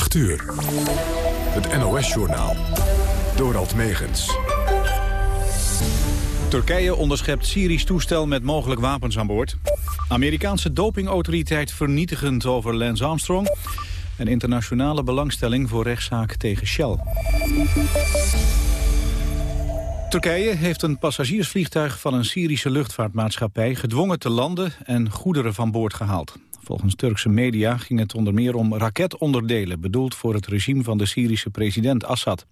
8 uur. Het NOS-journaal. Dorald Megens. Turkije onderschept Syrisch toestel met mogelijk wapens aan boord. Amerikaanse dopingautoriteit vernietigend over Lance Armstrong. En internationale belangstelling voor rechtszaak tegen Shell. Turkije heeft een passagiersvliegtuig van een Syrische luchtvaartmaatschappij gedwongen te landen en goederen van boord gehaald. Volgens Turkse media ging het onder meer om raketonderdelen... bedoeld voor het regime van de Syrische president Assad.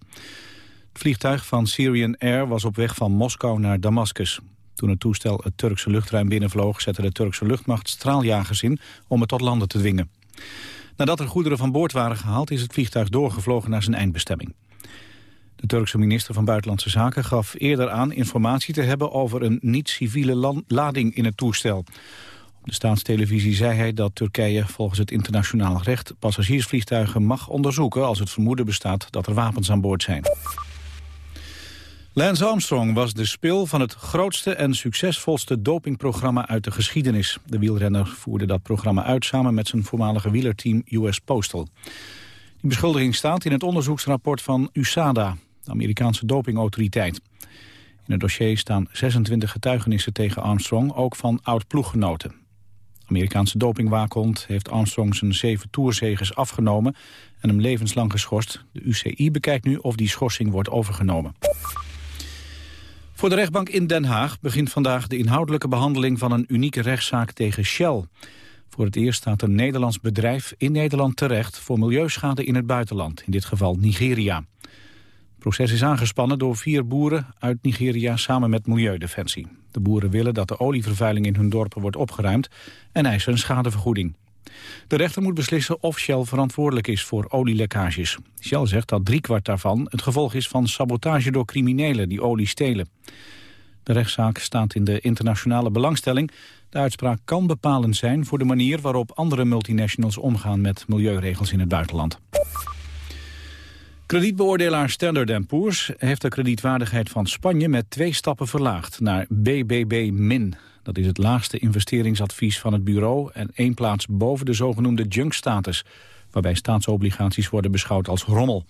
Het vliegtuig van Syrian Air was op weg van Moskou naar Damascus. Toen het toestel het Turkse luchtruim binnenvloog... zette de Turkse luchtmacht straaljagers in om het tot landen te dwingen. Nadat er goederen van boord waren gehaald... is het vliegtuig doorgevlogen naar zijn eindbestemming. De Turkse minister van Buitenlandse Zaken gaf eerder aan informatie te hebben over een niet-civiele lading in het toestel. De staatstelevisie zei hij dat Turkije volgens het internationaal recht passagiersvliegtuigen mag onderzoeken als het vermoeden bestaat dat er wapens aan boord zijn. Lance Armstrong was de spil van het grootste en succesvolste dopingprogramma uit de geschiedenis. De wielrenner voerde dat programma uit samen met zijn voormalige wielerteam US Postal. Die beschuldiging staat in het onderzoeksrapport van USADA, de Amerikaanse dopingautoriteit. In het dossier staan 26 getuigenissen tegen Armstrong, ook van oud-ploeggenoten. Amerikaanse dopingwaakhond heeft Armstrong zijn zeven toerzegers afgenomen en hem levenslang geschorst. De UCI bekijkt nu of die schorsing wordt overgenomen. Voor de rechtbank in Den Haag begint vandaag de inhoudelijke behandeling van een unieke rechtszaak tegen Shell. Voor het eerst staat een Nederlands bedrijf in Nederland terecht voor milieuschade in het buitenland, in dit geval Nigeria. Het proces is aangespannen door vier boeren uit Nigeria samen met Milieudefensie. De boeren willen dat de olievervuiling in hun dorpen wordt opgeruimd en eisen een schadevergoeding. De rechter moet beslissen of Shell verantwoordelijk is voor olielekkages. Shell zegt dat driekwart daarvan het gevolg is van sabotage door criminelen die olie stelen. De rechtszaak staat in de internationale belangstelling. De uitspraak kan bepalend zijn voor de manier waarop andere multinationals omgaan met milieuregels in het buitenland. Kredietbeoordelaar Standard Poor's heeft de kredietwaardigheid van Spanje met twee stappen verlaagd naar BBB-. Dat is het laagste investeringsadvies van het bureau en één plaats boven de zogenoemde junk-status, waarbij staatsobligaties worden beschouwd als rommel.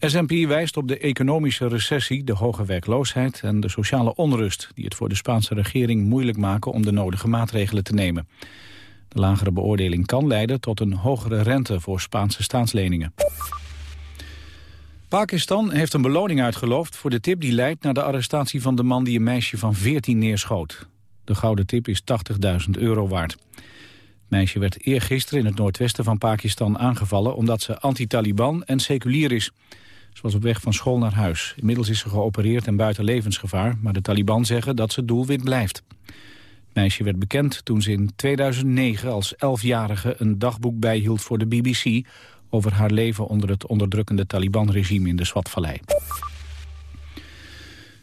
S&P wijst op de economische recessie, de hoge werkloosheid en de sociale onrust... die het voor de Spaanse regering moeilijk maken om de nodige maatregelen te nemen. De lagere beoordeling kan leiden tot een hogere rente voor Spaanse staatsleningen. Pakistan heeft een beloning uitgeloofd voor de tip die leidt naar de arrestatie van de man die een meisje van 14 neerschoot. De gouden tip is 80.000 euro waard. Het meisje werd eergisteren in het noordwesten van Pakistan aangevallen omdat ze anti-Taliban en seculier is. Ze was op weg van school naar huis. Inmiddels is ze geopereerd en buiten levensgevaar, maar de Taliban zeggen dat ze doelwit blijft. Het meisje werd bekend toen ze in 2009 als elfjarige een dagboek bijhield voor de BBC over haar leven onder het onderdrukkende Taliban-regime in de Swatvallei.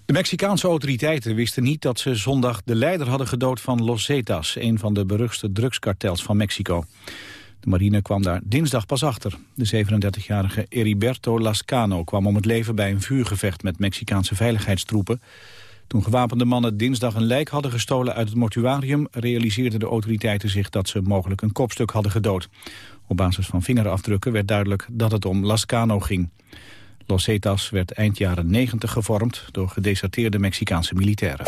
De Mexicaanse autoriteiten wisten niet dat ze zondag de leider hadden gedood van Los Zetas, een van de beruchtste drugskartels van Mexico. De marine kwam daar dinsdag pas achter. De 37-jarige Heriberto Lascano kwam om het leven bij een vuurgevecht met Mexicaanse veiligheidstroepen. Toen gewapende mannen dinsdag een lijk hadden gestolen uit het mortuarium... realiseerden de autoriteiten zich dat ze mogelijk een kopstuk hadden gedood. Op basis van vingerafdrukken werd duidelijk dat het om Lascano ging. Los Zetas werd eind jaren 90 gevormd door gedeserteerde Mexicaanse militairen.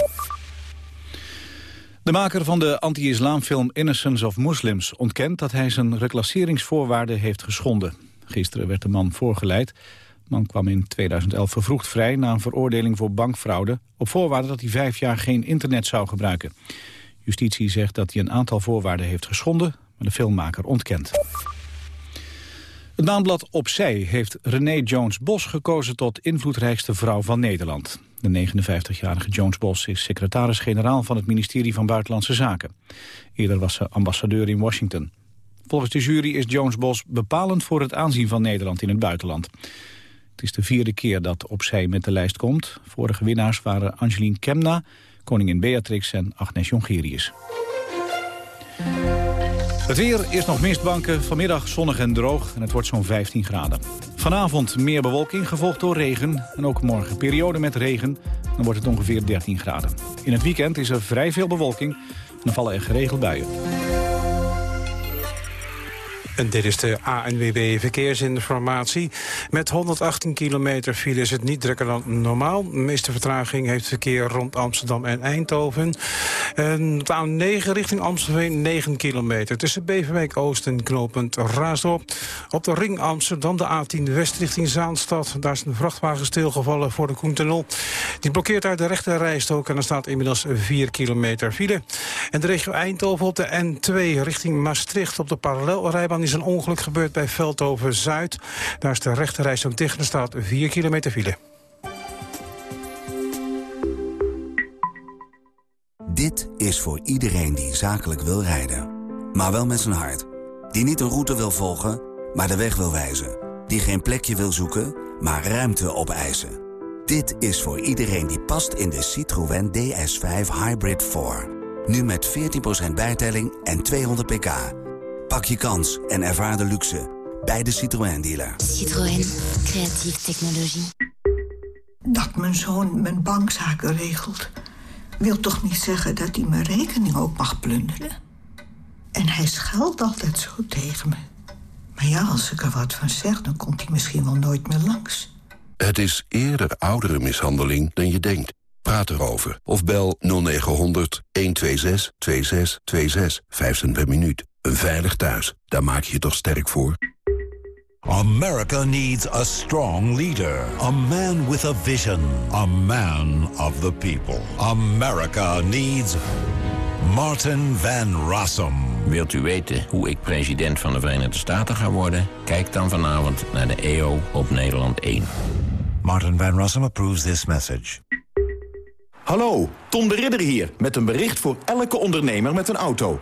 De maker van de anti-islamfilm Innocence of Muslims ontkent dat hij zijn reclasseringsvoorwaarden heeft geschonden. Gisteren werd de man voorgeleid. De man kwam in 2011 vervroegd vrij na een veroordeling voor bankfraude... op voorwaarde dat hij vijf jaar geen internet zou gebruiken. Justitie zegt dat hij een aantal voorwaarden heeft geschonden, de filmmaker ontkent. Het maandblad Opzij heeft René Jones-Bos gekozen tot invloedrijkste vrouw van Nederland. De 59-jarige Jones-Bos is secretaris-generaal van het ministerie van Buitenlandse Zaken. Eerder was ze ambassadeur in Washington. Volgens de jury is Jones-Bos bepalend voor het aanzien van Nederland in het buitenland. Het is de vierde keer dat Opzij met de lijst komt. Vorige winnaars waren Angeline Kemna, koningin Beatrix en Agnes Jongerius. Het weer is nog mistbanken, vanmiddag zonnig en droog en het wordt zo'n 15 graden. Vanavond meer bewolking, gevolgd door regen. En ook morgen periode met regen, dan wordt het ongeveer 13 graden. In het weekend is er vrij veel bewolking en dan vallen er geregeld buien. En dit is de ANWB Verkeersinformatie. Met 118 kilometer file is het niet drukker dan normaal. De meeste vertraging heeft verkeer rond Amsterdam en Eindhoven. En op de A9 richting Amstelveen 9 kilometer. Tussen Beverwijk Oost en knooppunt Raasdorp. Op de ring Amsterdam de A10 West richting Zaanstad. Daar is een vrachtwagen stilgevallen voor de Koentunnel. Die blokkeert uit de rechte rijstok en er staat inmiddels 4 kilometer file. En de regio Eindhoven op de N2 richting Maastricht op de parallelrijbaan is een ongeluk gebeurd bij Veldhoven-Zuid. Daar is de rechte om dicht. Er staat 4 kilometer file. Dit is voor iedereen die zakelijk wil rijden. Maar wel met zijn hart. Die niet een route wil volgen, maar de weg wil wijzen. Die geen plekje wil zoeken, maar ruimte opeisen. Dit is voor iedereen die past in de Citroën DS5 Hybrid 4. Nu met 14% bijtelling en 200 pk. Pak je kans en ervaar de luxe bij de Citroën dealer. Citroën, creatieve technologie. Dat mijn zoon mijn bankzaken regelt... wil toch niet zeggen dat hij mijn rekening ook mag plunderen? En hij scheldt altijd zo tegen me. Maar ja, als ik er wat van zeg, dan komt hij misschien wel nooit meer langs. Het is eerder oudere mishandeling dan je denkt. Praat erover of bel 0900 126 2626 5 cent per minuut. Een veilig thuis, daar maak je je toch sterk voor? America needs a strong leader. A man with a vision. A man of the people. America needs Martin Van Rossum. Wilt u weten hoe ik president van de Verenigde Staten ga worden? Kijk dan vanavond naar de EO op Nederland 1. Martin Van Rossum approves this message. Hallo, Tom de Ridder hier, met een bericht voor elke ondernemer met een auto.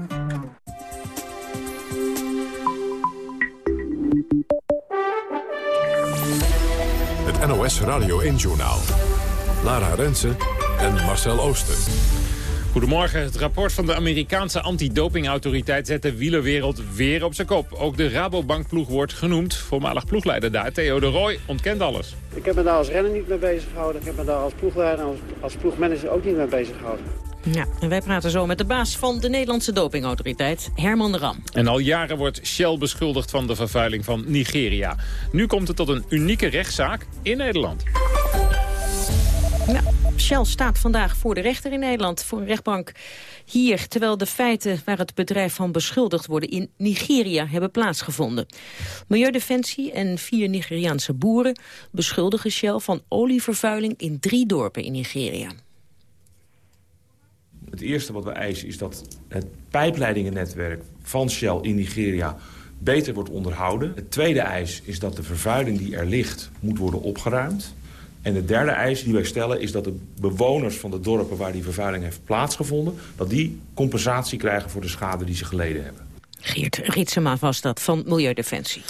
Het NOS Radio 1-journaal. Lara Rensen en Marcel Ooster. Goedemorgen. Het rapport van de Amerikaanse antidopingautoriteit zet de wielerwereld weer op zijn kop. Ook de Rabobankploeg wordt genoemd. Voormalig ploegleider daar, Theo de Roy, ontkent alles. Ik heb me daar als renner niet mee bezig gehouden. Ik heb me daar als ploegleider en als, als ploegmanager ook niet mee bezig gehouden. Ja, en wij praten zo met de baas van de Nederlandse dopingautoriteit, Herman de Ram. En al jaren wordt Shell beschuldigd van de vervuiling van Nigeria. Nu komt het tot een unieke rechtszaak in Nederland. Ja, Shell staat vandaag voor de rechter in Nederland, voor een rechtbank hier, terwijl de feiten waar het bedrijf van beschuldigd worden in Nigeria hebben plaatsgevonden. Milieudefensie en vier Nigeriaanse boeren beschuldigen Shell van olievervuiling in drie dorpen in Nigeria. Het eerste wat we eisen is dat het pijpleidingennetwerk van Shell in Nigeria beter wordt onderhouden. Het tweede eis is dat de vervuiling die er ligt moet worden opgeruimd. En de derde eis die wij stellen is dat de bewoners van de dorpen waar die vervuiling heeft plaatsgevonden... dat die compensatie krijgen voor de schade die ze geleden hebben. Geert Ritsema was dat van Milieudefensie.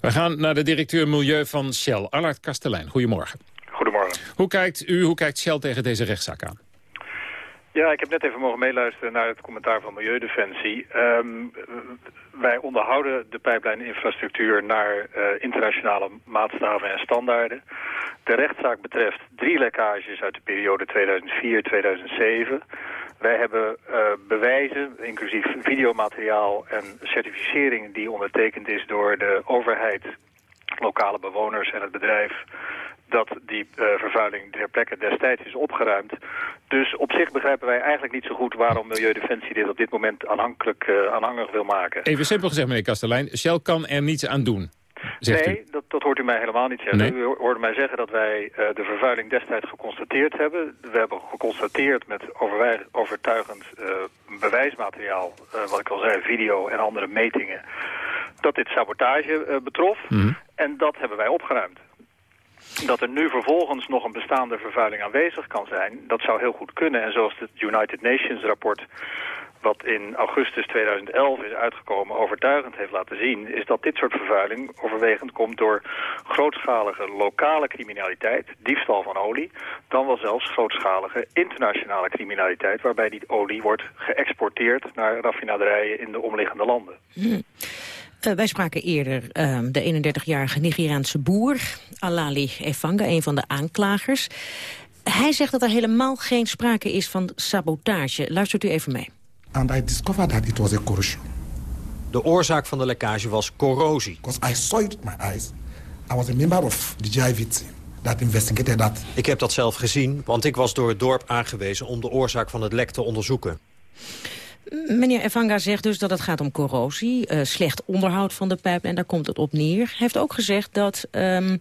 We gaan naar de directeur Milieu van Shell, Allard Kastelein. Goedemorgen. Goedemorgen. Hoe kijkt u, hoe kijkt Shell tegen deze rechtszaak aan? Ja, ik heb net even mogen meeluisteren naar het commentaar van Milieudefensie. Um, wij onderhouden de pijplijninfrastructuur naar uh, internationale maatstaven en standaarden. De rechtszaak betreft drie lekkages uit de periode 2004-2007. Wij hebben uh, bewijzen, inclusief videomateriaal en certificering die ondertekend is door de overheid, lokale bewoners en het bedrijf dat die uh, vervuiling ter plekke destijds is opgeruimd. Dus op zich begrijpen wij eigenlijk niet zo goed waarom Milieudefensie dit op dit moment aanhankelijk, uh, aanhangig wil maken. Even simpel gezegd, meneer Kastelein, Shell kan er niets aan doen. Nee, dat, dat, hoort u mij helemaal niet zeggen. Nee. U hoorde mij zeggen dat wij uh, de vervuiling destijds geconstateerd hebben. We hebben geconstateerd met overtuigend uh, bewijsmateriaal, uh, wat ik al zei, video en andere metingen, dat dit sabotage betrof. Mm -hmm. En dat hebben wij opgeruimd. Dat er nu vervolgens nog een bestaande vervuiling aanwezig kan zijn, dat zou heel goed kunnen. En zoals het United Nations rapport wat in augustus 2011 is uitgekomen overtuigend heeft laten zien... is dat dit soort vervuiling overwegend komt door grootschalige lokale criminaliteit, diefstal van olie, dan wel zelfs grootschalige internationale criminaliteit, waarbij die olie wordt geëxporteerd naar raffinaderijen in de omliggende landen. Hm. Uh, wij spraken eerder uh, de 31-jarige Nigeriaanse boer, Alali Efanga, een van de aanklagers. Hij zegt dat er helemaal geen sprake is van sabotage. Luistert u even mee. And I discovered that it was a corrosion. De oorzaak van de lekkage was corrosie. Because I saw it with my eyes. I was a member of the team that investigated that. Ik heb dat zelf gezien, want ik was door het dorp aangewezen om de oorzaak van het lek te onderzoeken. Meneer Evanga zegt dus dat het gaat om corrosie, uh, slecht onderhoud van de pijp en daar komt het op neer. Hij heeft ook gezegd dat um,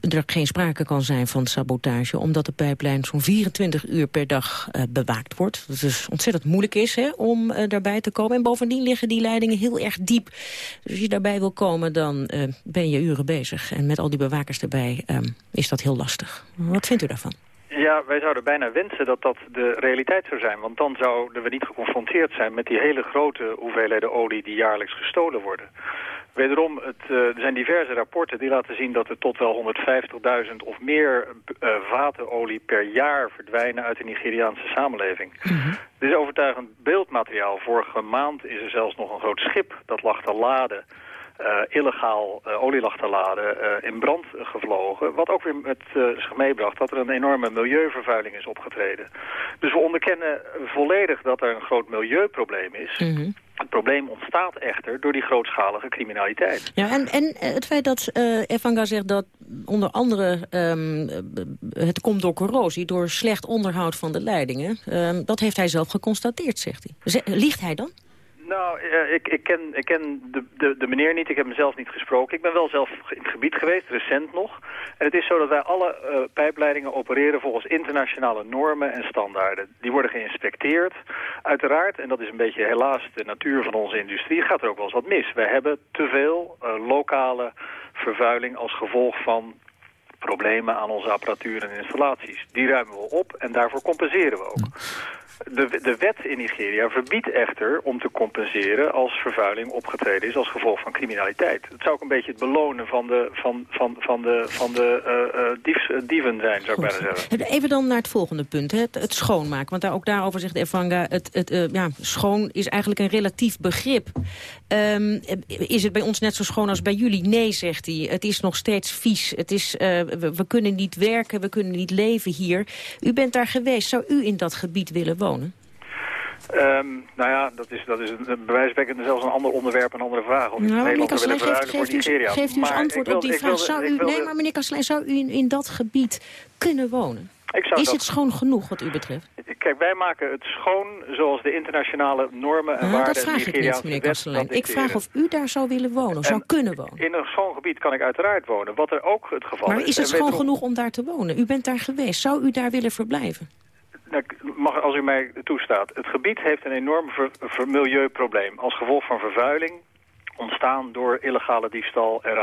er geen sprake kan zijn van sabotage... omdat de pijplijn zo'n 24 uur per dag uh, bewaakt wordt. Dat dus ontzettend moeilijk is hè, om uh, daarbij te komen. En bovendien liggen die leidingen heel erg diep. Dus als je daarbij wil komen, dan ben je uren bezig. En met al die bewakers erbij um, is dat heel lastig. Wat vindt u daarvan? Ja, wij zouden bijna wensen dat dat de realiteit zou zijn. Want dan zouden we niet geconfronteerd zijn met die hele grote hoeveelheden olie die jaarlijks gestolen worden. Wederom, het, uh, er zijn diverse rapporten die laten zien dat er tot wel 150.000 of meer uh, vaten olie per jaar verdwijnen uit de Nigeriaanse samenleving. Mm -hmm. Dit is overtuigend beeldmateriaal. Vorige maand is er zelfs nog een groot schip dat lag te laden. Uh, illegaal uh, olie lag te laden, uh, in brand gevlogen. Wat ook weer met zich meebracht dat er een enorme milieuvervuiling is opgetreden. Dus we onderkennen volledig dat er een groot milieuprobleem is. Mm -hmm. Het probleem ontstaat echter door die grootschalige criminaliteit. Ja, en, en het feit dat uh, Evanga zegt dat onder andere um, het komt door corrosie... door slecht onderhoud van de leidingen... Um, dat heeft hij zelf geconstateerd, zegt hij. Liegt hij dan? Nou, uh, ik, ik ken, ik ken de, de, de meneer niet, ik heb hem zelf niet gesproken. Ik ben wel zelf in het gebied geweest, recent nog. En het is zo dat wij alle uh, pijpleidingen opereren volgens internationale normen en standaarden. Die worden geïnspecteerd. Uiteraard, en dat is een beetje helaas de natuur van onze industrie, gaat er ook wel eens wat mis. Wij hebben te veel uh, lokale vervuiling als gevolg van problemen aan onze apparatuur en installaties. Die ruimen we op en daarvoor compenseren we ook. De, de wet in Nigeria verbiedt echter om te compenseren als vervuiling opgetreden is als gevolg van criminaliteit. Dat zou ook een beetje het belonen van de, van, van, van de, van de uh, uh, diefs, uh, dieven zijn, zou Goed. ik bijna zeggen. Even dan naar het volgende punt, het, het schoonmaken. Want daar, ook daarover zegt Evanga, het, het, ja, schoon is eigenlijk een relatief begrip. Um, is het bij ons net zo schoon als bij jullie? Nee, zegt hij. Het is nog steeds vies. Het is, we, we kunnen niet werken, we kunnen niet leven hier. U bent daar geweest. Zou u in dat gebied willen wonen? Wonen? Um, nou ja, dat is, dat is een, bewijsbekkend zelfs een ander onderwerp, een andere vraag. Of nou, meneer Kastelein, geeft, geeft, u, geeft u eens antwoord op die vraag. Wilde, zou u, wilde, nee, maar meneer Kastelein, zou u in, in dat gebied kunnen wonen? is dat, het schoon genoeg wat u betreft? Kijk, wij maken het schoon zoals de internationale normen en ah, waarden... Dat vraag ik niet, meneer Kastelein. Ik vraag of u daar zou willen wonen, zou kunnen wonen. In een schoon gebied kan ik uiteraard wonen, wat er ook het geval maar is. Maar is het schoon genoeg om daar te wonen? U bent daar geweest. Zou u daar willen verblijven? Mag, als u mij toestaat. Het gebied heeft een enorm ver milieuprobleem. Als gevolg van vervuiling, ontstaan door illegale diefstal en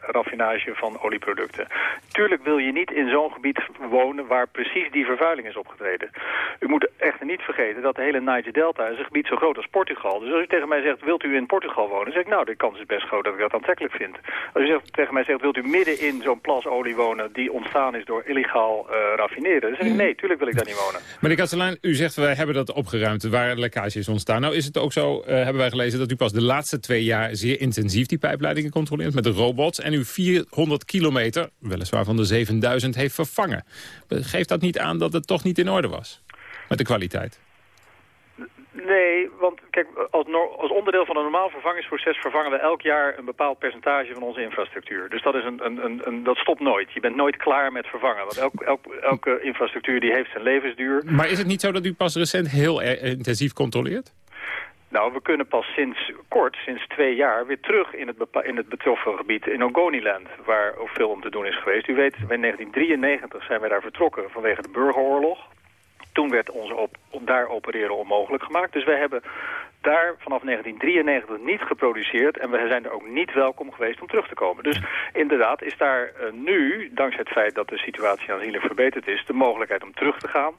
raffinage van olieproducten. Tuurlijk wil je niet in zo'n gebied wonen waar precies die vervuiling is opgetreden. U moet echter niet vergeten dat de hele Niger Delta is een gebied zo groot als Portugal. Dus als u tegen mij zegt, wilt u in Portugal wonen? Zeg ik, nou, de kans is best groot dat ik dat aantrekkelijk vind. Als u zegt, tegen mij zegt, wilt u midden in zo'n plas olie wonen die ontstaan is door illegaal uh, raffineren? Dan zeg ik, nee, tuurlijk wil ik daar niet wonen. Meneer Kastelein, u zegt, wij hebben dat opgeruimd waar lekkage is ontstaan. Nou is het ook zo, uh, hebben wij gelezen, dat u pas de laatste twee jaar zeer intensief die pijpleidingen controleert met de robots. En u 400 kilometer, weliswaar van de 7000, heeft vervangen. Geeft dat niet aan dat het toch niet in orde was? Met de kwaliteit? Nee, want kijk, als, als, onderdeel van een normaal vervangingsproces vervangen we elk jaar een bepaald percentage van onze infrastructuur. Dus dat, is een, een, een, een dat stopt nooit. Je bent nooit klaar met vervangen. Want elk, elk, elke infrastructuur die heeft zijn levensduur. Maar is het niet zo dat u pas recent heel intensief controleert? Nou, we kunnen pas sinds kort, sinds twee jaar, weer terug in het, in het betroffen gebied in Ogoniland, waar veel om te doen is geweest. U weet, in 1993 zijn wij daar vertrokken vanwege de burgeroorlog. Toen werd onze op, op daar opereren onmogelijk gemaakt. Dus wij hebben daar vanaf 1993 niet geproduceerd en we zijn er ook niet welkom geweest om terug te komen. Dus inderdaad is daar uh, nu, dankzij het feit dat de situatie aanzienlijk verbeterd is, de mogelijkheid om terug te gaan.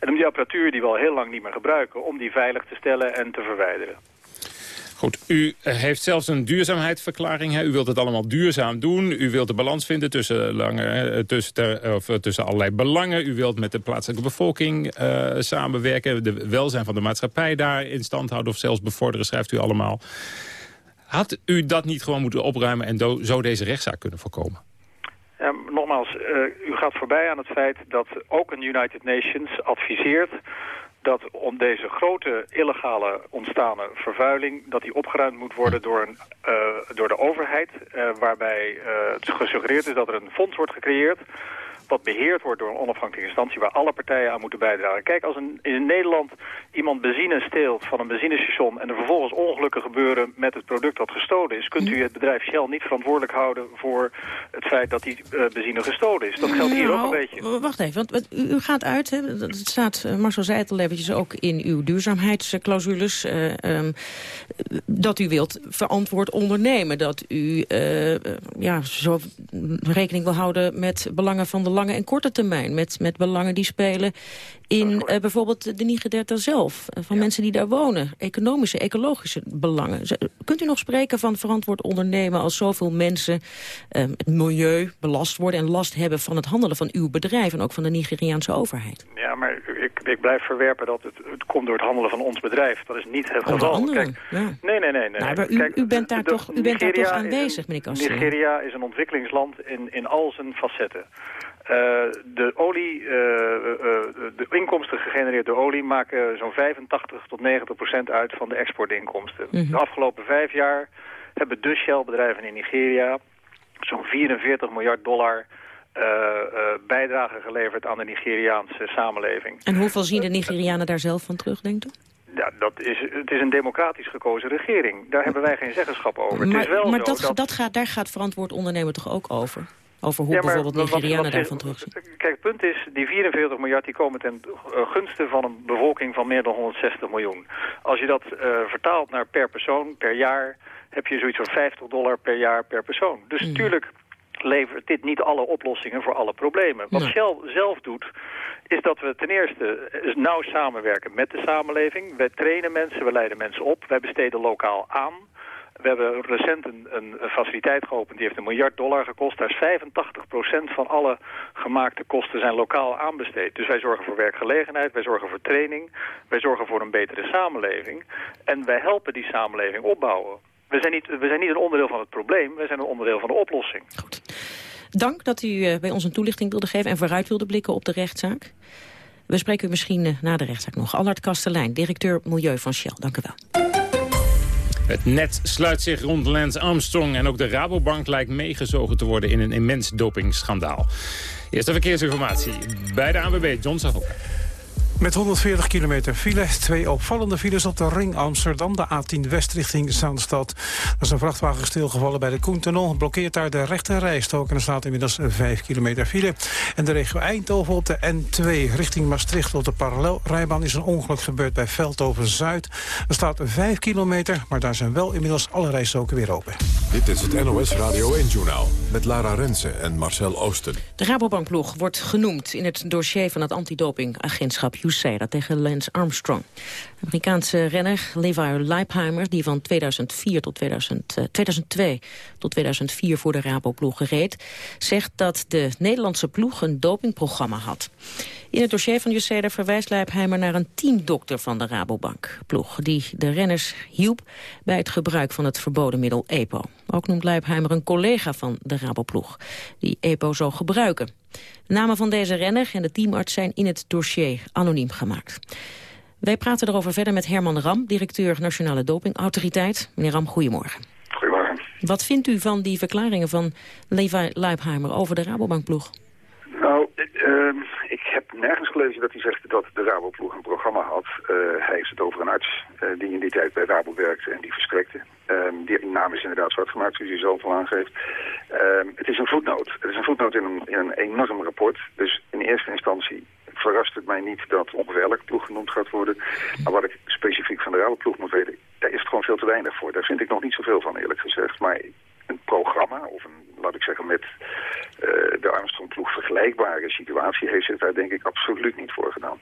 En om die apparatuur die we al heel lang niet meer gebruiken, om die veilig te stellen en te verwijderen. U eh, heeft zelfs een duurzaamheidsverklaring. Hè? U wilt het allemaal duurzaam doen. U wilt de balans vinden tussen, lange, tussen, ter, of, tussen allerlei belangen. U wilt met de plaatselijke bevolking samenwerken. De welzijn van de maatschappij daar in stand houden. Of zelfs bevorderen, schrijft u allemaal. Had u dat niet gewoon moeten opruimen en zo deze rechtszaak kunnen voorkomen? Ja, nogmaals, u gaat voorbij aan het feit dat ook een United Nations adviseert dat om deze grote illegale ontstane vervuiling... dat die opgeruimd moet worden door, een, uh, door de overheid... Uh, waarbij uh, gesuggereerd is dat er een fonds wordt gecreëerd wat beheerd wordt door een onafhankelijke instantie waar alle partijen aan moeten bijdragen. Kijk, als een, in Nederland iemand benzine steelt van een benzinestation en er vervolgens ongelukken gebeuren met het product dat gestolen is, kunt u het bedrijf Shell niet verantwoordelijk houden voor het feit dat die uh, benzine gestolen is. Dat geldt hier ook een nou, beetje. Wacht even, want u, gaat uit, hè, het staat, uh, Marcel zei het al eventjes ook in uw duurzaamheidsclausules, uh, um, dat u wilt verantwoord ondernemen, dat u ja, zo rekening wil houden met belangen van de lange en korte termijn. Met, met belangen die spelen in uh, bijvoorbeeld de Niger zelf. Uh, van mensen die daar wonen. Economische, ecologische belangen. Kunt u nog spreken van verantwoord ondernemen... als zoveel mensen uh, het milieu belast worden... en last hebben van het handelen van uw bedrijf... en ook van de Nigeriaanse overheid? Ja, maar ik, ik blijf verwerpen dat het, het komt door het handelen van ons bedrijf. Dat is niet het geval. Kijk, ja. Nee, nee, nee. nee. Nou, maar u, Kijk, u, bent daar de, toch, u bent daar toch aanwezig, meneer Kasteel? Nigeria is een ontwikkelingsland in, in al zijn facetten. Uh, de olie, uh, uh, de inkomsten gegenereerd door olie maken zo'n 85 tot 90 procent uit van de exportinkomsten. Mm -hmm. De afgelopen vijf jaar hebben de Shell-bedrijven in Nigeria zo'n 44 miljard dollar bijdrage geleverd aan de Nigeriaanse samenleving. En hoeveel zien de Nigerianen daar zelf van terug, denkt u? Ja, dat is, het is een democratisch gekozen regering. Daar hebben wij geen zeggenschap over. Maar, het is wel maar dat... dat gaat, daar gaat verantwoord ondernemen toch ook over? Over hoe ja, bijvoorbeeld Nigerianen daarvan terugzien. Kijk, het punt is, die 44 miljard die komen ten gunste van een bevolking van meer dan 160 miljoen. Als je dat uh, vertaalt naar per persoon, per jaar, heb je zoiets van 50 dollar per jaar per persoon. Dus mm. natuurlijk levert dit niet alle oplossingen voor alle problemen. Wat. Shell zelf doet, is dat we ten eerste nauw samenwerken met de samenleving. We trainen mensen, we leiden mensen op, wij besteden lokaal aan. We hebben recent een, een, faciliteit geopend, die heeft een miljard dollar gekost. Daar is 85% van alle gemaakte kosten zijn lokaal aanbesteed. Dus wij zorgen voor werkgelegenheid, wij zorgen voor training, wij zorgen voor een betere samenleving. En wij helpen die samenleving opbouwen. We zijn niet, we zijn niet een onderdeel van het probleem, wij zijn een onderdeel van de oplossing. Goed. Dank dat u eh, bij ons een toelichting wilde geven en vooruit wilde blikken op de rechtszaak. We spreken u misschien eh, na de rechtszaak nog. Allard Kastelein, directeur Milieu van Shell. Dank u wel. Het net sluit zich rond Lance Armstrong en ook de Rabobank lijkt meegezogen te worden in een immens dopingschandaal. Eerste verkeersinformatie bij de ANWB, John Sahoka. Met 140 kilometer file, twee opvallende files op de ring Amsterdam. De A10 West richting Zaanstad. Er is een vrachtwagen stilgevallen bij de Koentunnel. Blokkeert daar de rechte rijstrook en er staat inmiddels 5 kilometer file. En de regio Eindhoven op de N2 richting Maastricht op de parallelrijbaan... is een ongeluk gebeurd bij Veldhoven-Zuid. Er staat 5 kilometer, maar daar zijn wel inmiddels alle rijstroken weer open. Dit is het NOS Radio 1-journaal met Lara Rensen en Marcel Oosten. De Rabobankploeg wordt genoemd in het dossier van het antidopingagentschap USAID tegen Lance Armstrong. Amerikaanse renner Levi Leipheimer, die van 2004 tot 2000, uh, 2002 tot 2004 voor de Raboploeg reed, zegt dat de Nederlandse ploeg een dopingprogramma had. In het dossier van USAID verwijst Leipheimer naar een teamdokter van de Rabobank-ploeg, die de renners hielp bij het gebruik van het verboden middel EPO. Ook noemt Leipheimer een collega van de Raboploeg, die EPO zou gebruiken. De namen van deze renner en de teamarts zijn in het dossier anoniem gemaakt. Wij praten erover verder met Herman Ram, directeur Nationale Dopingautoriteit. Meneer Ram, goedemorgen. Goedemorgen. Wat vindt u van die verklaringen van Levi Leipheimer over de Rabobankploeg? Nou, uh, ik heb nergens gelezen dat hij zegt dat de Raboploeg een programma had. Uh, hij heeft het over een arts uh, die in die tijd bij Rabo werkte en die verstrekte. Um, die naam is inderdaad zwart gemaakt, zoals u zelf al aangeeft. Um, het is een voetnoot. Het is een voetnoot in een, in een enorm rapport. Dus in eerste instantie verrast het mij niet dat ongeveer elke ploeg genoemd gaat worden. Maar wat ik specifiek van de Raboploeg moet weten, daar is het gewoon veel te weinig voor. Daar vind ik nog niet zoveel van, eerlijk gezegd. Maar een programma, of een, laat ik zeggen, met uh, de Armstrong-ploeg vergelijkbare situatie... heeft zich daar denk ik absoluut niet voor gedaan.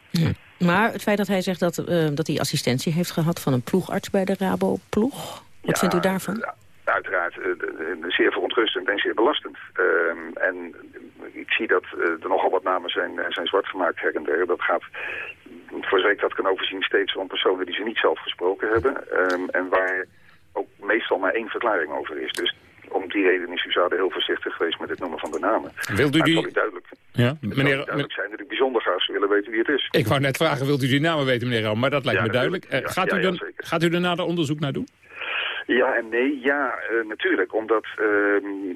Maar het feit dat hij zegt dat, uh, dat hij assistentie heeft gehad... van een ploegarts bij de Rabo-ploeg, wat vindt u daarvan? Uiteraard uh, zeer verontrustend en zeer belastend. Ehm, en ik zie dat er nogal wat namen zijn, zijn zwart gemaakt her en der. Dat gaat voor zover ik dat kan overzien, steeds om personen die ze niet zelf gesproken hebben. Um, en waar ook meestal maar één verklaring over is. Dus om die reden is Suzade heel voorzichtig geweest met het noemen van de namen. Wilt u die... Het duidelijk, ja, meneer... duidelijk zijn dat ik bijzonder graag zou willen weten wie het is. Ik wou net vragen, wilt u die namen weten, meneer Ram? Maar dat lijkt me duidelijk. Ja, gaat, u dan, gaat u er nader onderzoek naar doen? Ja en nee, ja, uh, natuurlijk. Omdat uh,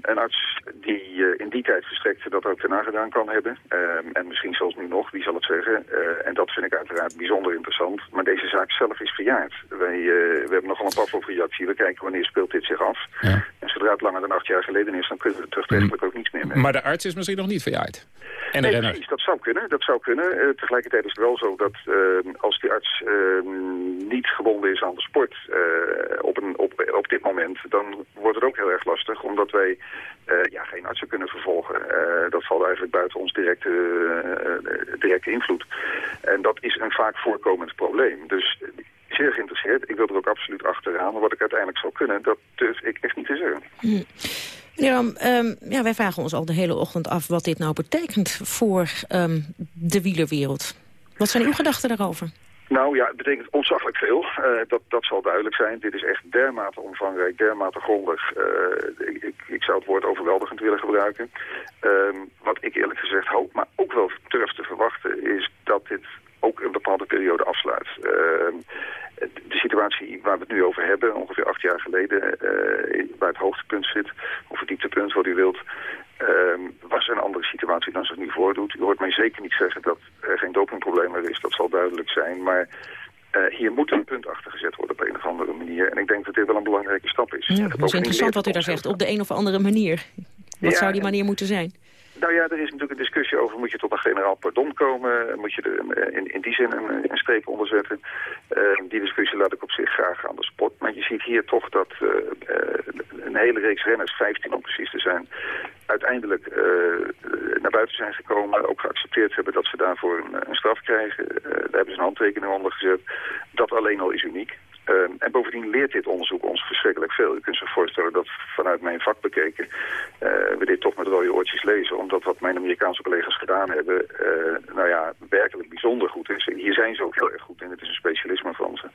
een arts die uh, in die tijd verstrekte dat ook daarna gedaan kan hebben. en misschien zelfs nu nog, wie zal het zeggen. en dat vind ik uiteraard bijzonder interessant. Maar deze zaak zelf is verjaard. Wij we hebben nogal een Pavlov-reactie. We kijken wanneer speelt dit zich af. Ja. Zodra het langer dan acht jaar geleden is, dan kunnen we er terugrechtelijk ook niets meer mee. Maar de arts is misschien nog niet verjaard? En nee, precies, dat zou kunnen. Dat zou kunnen. tegelijkertijd is het wel zo dat als die arts niet gebonden is aan de sport op een... Op op dit moment, dan wordt het ook heel erg lastig. Omdat wij uh, ja, geen artsen kunnen vervolgen. Dat valt eigenlijk buiten ons directe, directe invloed. En dat is een vaak voorkomend probleem. Dus zeer geïnteresseerd. Ik wil er ook absoluut achteraan. Maar wat ik uiteindelijk zou kunnen, dat durf ik echt niet te zeggen. Hm. Meneer Ram, um, ja, wij vragen ons al de hele ochtend af wat dit nou betekent voor um, de wielerwereld. Wat zijn uw gedachten daarover? Nou ja, het betekent ontzaglijk veel. Uh, dat, dat zal duidelijk zijn. Dit is echt dermate omvangrijk, dermate grondig. Uh, ik, ik, zou het woord overweldigend willen gebruiken. Uh, wat ik eerlijk gezegd hoop, maar ook wel durf te verwachten... is dat dit ook een bepaalde periode afsluit. Ehm, de situatie waar we het nu over hebben, ongeveer acht jaar geleden... Uh, waar het hoogtepunt zit, of het dieptepunt, wat u wilt... Uh, was een andere situatie dan zich nu voordoet. U hoort mij zeker niet zeggen dat er geen dopingprobleem meer is. Dat zal duidelijk zijn. Maar uh, hier moet een punt achter gezet worden op een of andere manier. En ik denk dat dit wel een belangrijke stap is. Ja, dat is interessant wat u daar zegt. Op de een of andere manier. Wat zou die manier moeten zijn? Nou ja, er is natuurlijk een discussie over, moet je tot een generaal pardon komen? Moet je er in, in die zin een, een streep onder zetten? Uh, die discussie laat ik op zich graag aan de sport. Maar je ziet hier toch dat uh, een hele reeks renners, 15 om precies te zijn, uiteindelijk naar buiten zijn gekomen. Ook geaccepteerd hebben dat ze daarvoor een, een straf krijgen. daar hebben ze een handtekening onder gezet. Dat alleen al is uniek. Uh, en bovendien leert dit onderzoek ons verschrikkelijk veel. U kunt zich voorstellen dat vanuit mijn vak bekeken uh, we dit toch met rode oortjes lezen. Omdat wat mijn Amerikaanse collega's gedaan hebben, uh, nou ja, werkelijk bijzonder goed is. En hier zijn ze ook heel erg goed in. Het is een specialisme van ze.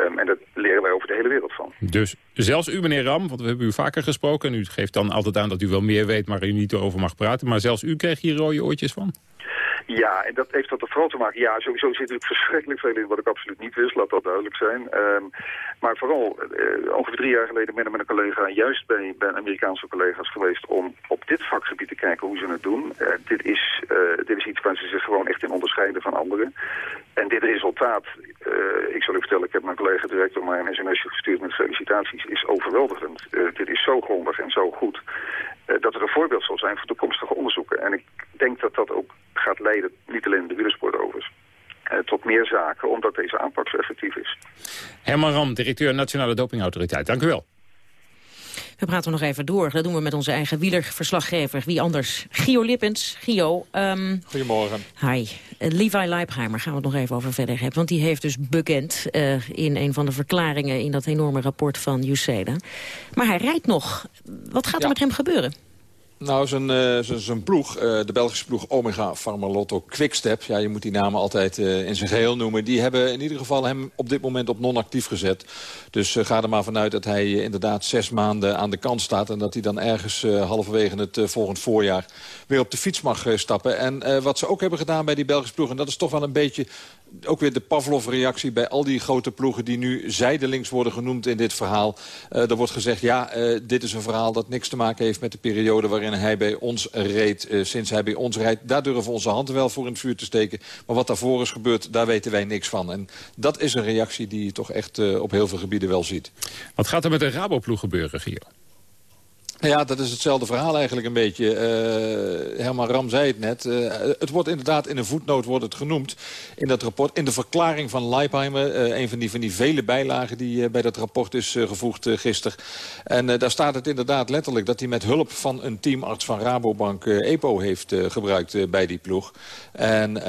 Um, en dat leren wij over de hele wereld van. Dus zelfs u, meneer Ram, want we hebben u vaker gesproken... en u geeft dan altijd aan dat u wel meer weet, maar u niet over mag praten... maar zelfs u kreeg hier rode oortjes van? En dat heeft dat vooral te maken. Ja, sowieso zit er verschrikkelijk veel in wat ik absoluut niet wist, laat dat duidelijk zijn. Um, maar vooral, uh, ongeveer drie jaar geleden ben ik met een collega juist bij, Amerikaanse collega's geweest om op dit vakgebied te kijken hoe ze het doen. Uh, dit, is, uh, dit is iets waar ze zich gewoon echt in onderscheiden van anderen. En dit resultaat, ik zal u vertellen, ik heb mijn collega director maar een sms'je gestuurd met felicitaties, is overweldigend. dit is zo grondig en zo goed dat er een voorbeeld zal zijn voor toekomstige onderzoeken. En ik denk dat dat ook gaat leiden, niet alleen in de wielersport overigens, uh, tot meer zaken, omdat deze aanpak zo effectief is. Herman Ram, directeur Nationale Dopingautoriteit. Dank u wel. We praten nog even door. Dat doen we met onze eigen wielerverslaggever. Wie anders? Gio Lippens. Gio. Um, Goedemorgen. Hi. Uh, Levi Leipheimer gaan we het nog even over verder hebben. Want die heeft dus bekend uh, in een van de verklaringen... in dat enorme rapport van UCEDA. Maar hij rijdt nog. Wat gaat er met hem gebeuren? Nou, zijn, zijn ploeg, uh, de Belgische ploeg Omega Pharmalotto Quickstep... ja, je moet die namen altijd uh, in zijn geheel noemen... die hebben in ieder geval hem op dit moment op non-actief gezet. Dus ga er maar vanuit dat hij inderdaad zes maanden aan de kant staat... en dat hij dan ergens halverwege het volgend voorjaar weer op de fiets mag stappen. En wat ze ook hebben gedaan bij die Belgische ploeg... en dat is toch wel een beetje ook weer de Pavlov-reactie bij al die grote ploegen... die nu zijdelings worden genoemd in dit verhaal. Er wordt gezegd, ja, dit is een verhaal dat niks te maken heeft... met de periode waarin hij bij ons reed. Uh, sinds hij bij ons rijdt, daar durven we onze handen wel voor in het vuur te steken. Maar wat daarvoor is gebeurd, daar weten wij niks van. En dat is een reactie die je toch echt op heel veel gebieden wel ziet. Wat gaat er met de Rabo-ploeg gebeuren, Gio? Ja, dat is hetzelfde verhaal eigenlijk een beetje. Uh, Herman Ram zei het net. Uh, het wordt inderdaad in een voetnoot wordt het genoemd in dat rapport. In de verklaring van Leipheimer. Uh, een van die, van die vele bijlagen die bij dat rapport is gevoegd gisteren. En daar staat het inderdaad letterlijk dat hij met hulp van een teamarts van Rabobank EPO heeft gebruikt bij die ploeg. En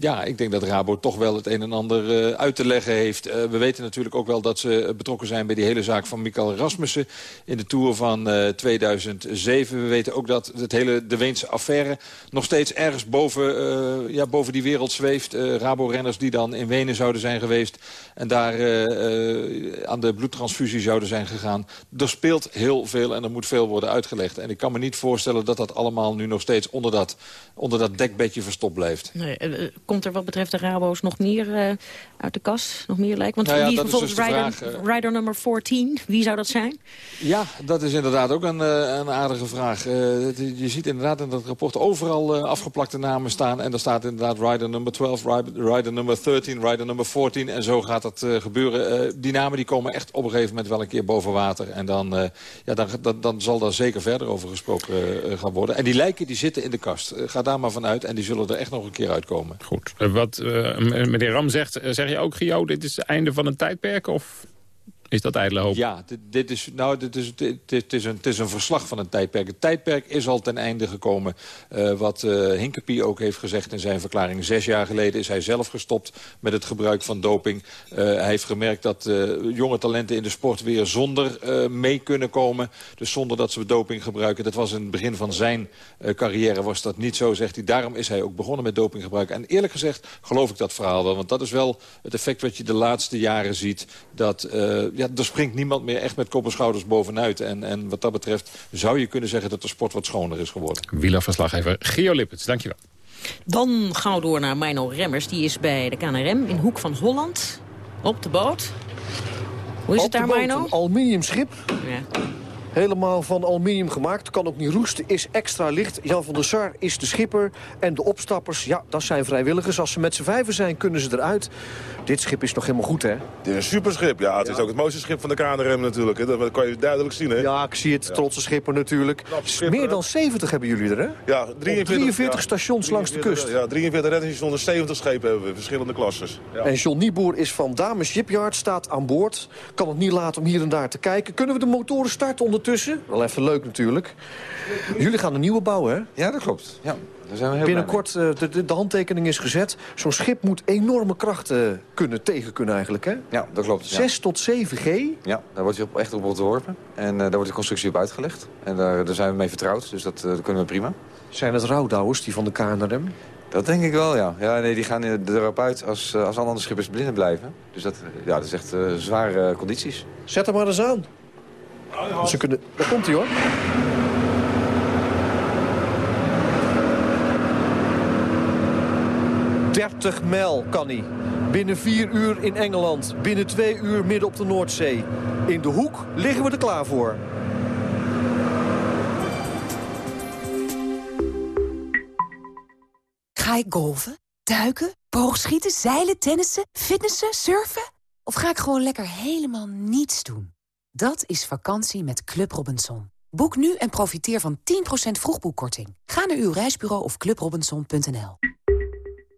ja, ik denk dat Rabo toch wel het een en ander uit te leggen heeft. we weten natuurlijk ook wel dat ze betrokken zijn bij die hele zaak van Mikael Rasmussen in de Tour van 2007. We weten ook dat het hele de Weense affaire nog steeds ergens boven, uh, ja, boven die wereld zweeft. Uh, Rabo-renners die dan in Wenen zouden zijn geweest en daar aan de bloedtransfusie zouden zijn gegaan. Er speelt heel veel en er moet veel worden uitgelegd. En ik kan me niet voorstellen dat dat allemaal nu nog steeds onder dat, onder dat dekbedje verstopt blijft. Nee, komt er wat betreft de Rabo's nog meer uit de kast? Nog meer lijkt? Want nou ja, wie bijvoorbeeld dus rider, rider nummer 14, wie zou dat zijn? Ja, dat is inderdaad ook een, eh, een aardige vraag. Uh, je ziet inderdaad in dat rapport overal uh, afgeplakte namen staan. En daar staat inderdaad rider nummer 12, rider nummer 13, rider nummer 14. En zo gaat dat gebeuren. die namen die komen echt op een gegeven moment wel een keer boven water. En dan, ja, dan, dan, dan, zal daar zeker verder over gesproken gaan worden. En die lijken die zitten in de kast. ga daar maar vanuit. En die zullen er echt nog een keer uitkomen. Goed. wat meneer Ram zegt, zeg je ook, Gio, dit is het einde van een tijdperk? Of is dat ijdele hoop? Ja, dit, is, nou, dit is, dit, is een, het is een verslag van een tijdperk. Het tijdperk is al ten einde gekomen. Uh, wat uh, Hinkepie ook heeft gezegd in zijn verklaring. Zes jaar geleden is hij zelf gestopt met het gebruik van doping. Uh, hij heeft gemerkt dat jonge talenten in de sport weer zonder mee kunnen komen. Dus zonder dat ze doping gebruiken. Dat was in het begin van zijn carrière was dat niet zo, zegt hij. Daarom is hij ook begonnen met dopinggebruik. En eerlijk gezegd geloof ik dat verhaal wel. Want dat is wel het effect wat je de laatste jaren ziet. Dat ja, er springt niemand meer echt met kop en schouders bovenuit. En, en wat dat betreft zou je kunnen zeggen dat de sport wat schoner is geworden. Wielerverslaggever Gio Lippens, dankjewel. Dan gauw door naar Mino Remmers. Die is bij de KNRM in Hoek van Holland. Op de boot. Hoe is het daar, Mino? Een aluminiumschip. Ja. Helemaal van aluminium gemaakt, kan ook niet roesten, is extra licht. Jan van der Sar is de schipper en de opstappers, ja, dat zijn vrijwilligers. Als ze met z'n vijven zijn, kunnen ze eruit. Dit schip is nog helemaal goed, hè? Het is een superschip, ja. Het is ook het mooiste schip van de KNRM natuurlijk. Hè. Dat kan je duidelijk zien, hè? Ja, ik zie het. Trotse schipper natuurlijk. Meer dan 70 hebben jullie er, hè? Ja, 43, stations langs de kust. Ja, 43 reddingsstations, 70 schepen hebben we, verschillende klasses. En John Nieboer is van Dames Shipyard, staat aan boord. Kan het niet laten om hier en daar te kijken. Kunnen we de motoren starten ondertussen? Wel even leuk natuurlijk. Jullie gaan een nieuwe bouwen, hè? Ja, dat klopt. Ja. Binnenkort, uh, de, de, handtekening is gezet. Zo'n schip moet enorme krachten kunnen tegen kunnen eigenlijk, hè? Ja, dat klopt. 6 tot 7 G? Ja, daar wordt hij op, echt op ontworpen. En uh, daar wordt de constructie op uitgelegd. En daar, daar zijn we mee vertrouwd, dus dat, dat kunnen we prima. Zijn het rouwdouwers, die van de KNRM? Dat denk ik wel, ja. ja nee, die gaan erop uit als, als alle andere schippers blinden blijven. Dus dat, ja, dat is echt zware condities. Zet hem maar eens aan. Ze kunnen... Daar komt hij, hoor. 30 mijl kan hij. Binnen vier uur in Engeland. Binnen twee uur midden op de Noordzee. In de hoek liggen we er klaar voor. Ga ik golven, duiken, boogschieten, zeilen, tennissen, fitnessen, surfen? Of ga ik gewoon lekker helemaal niets doen? Dat is vakantie met Club Robinson. Boek nu en profiteer van 10% vroegboekkorting. Ga naar uw reisbureau of clubrobinson.nl.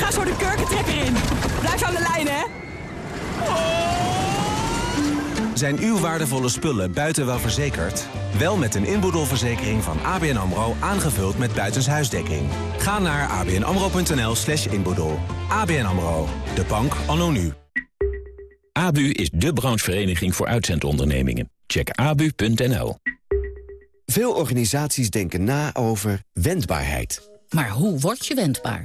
ga zo de kurkentrekker in. Blijf aan de lijn, hè? Zijn uw waardevolle spullen buiten wel verzekerd? Wel met een inboedelverzekering van ABN AMRO aangevuld met buitenshuisdekking. Ga naar abnamro.nl slash inboedel. ABN AMRO, de bank anno nu. ABU is de branchevereniging voor uitzendondernemingen. Check abu.nl. Veel organisaties denken na over wendbaarheid. Maar hoe word je wendbaar?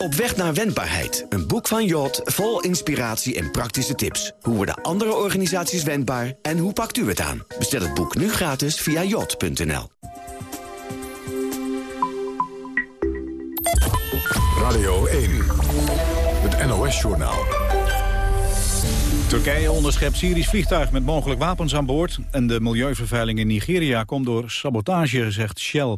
Op weg naar wendbaarheid. Een boek van Jot vol inspiratie en praktische tips. Hoe worden andere organisaties wendbaar en hoe pakt u het aan? Bestel het boek nu gratis via jot.nl. Radio 1, het NOS-journaal. Turkije onderschept Syrisch vliegtuig met mogelijk wapens aan boord. En de milieuvervuiling in Nigeria komt door sabotage, zegt Shell.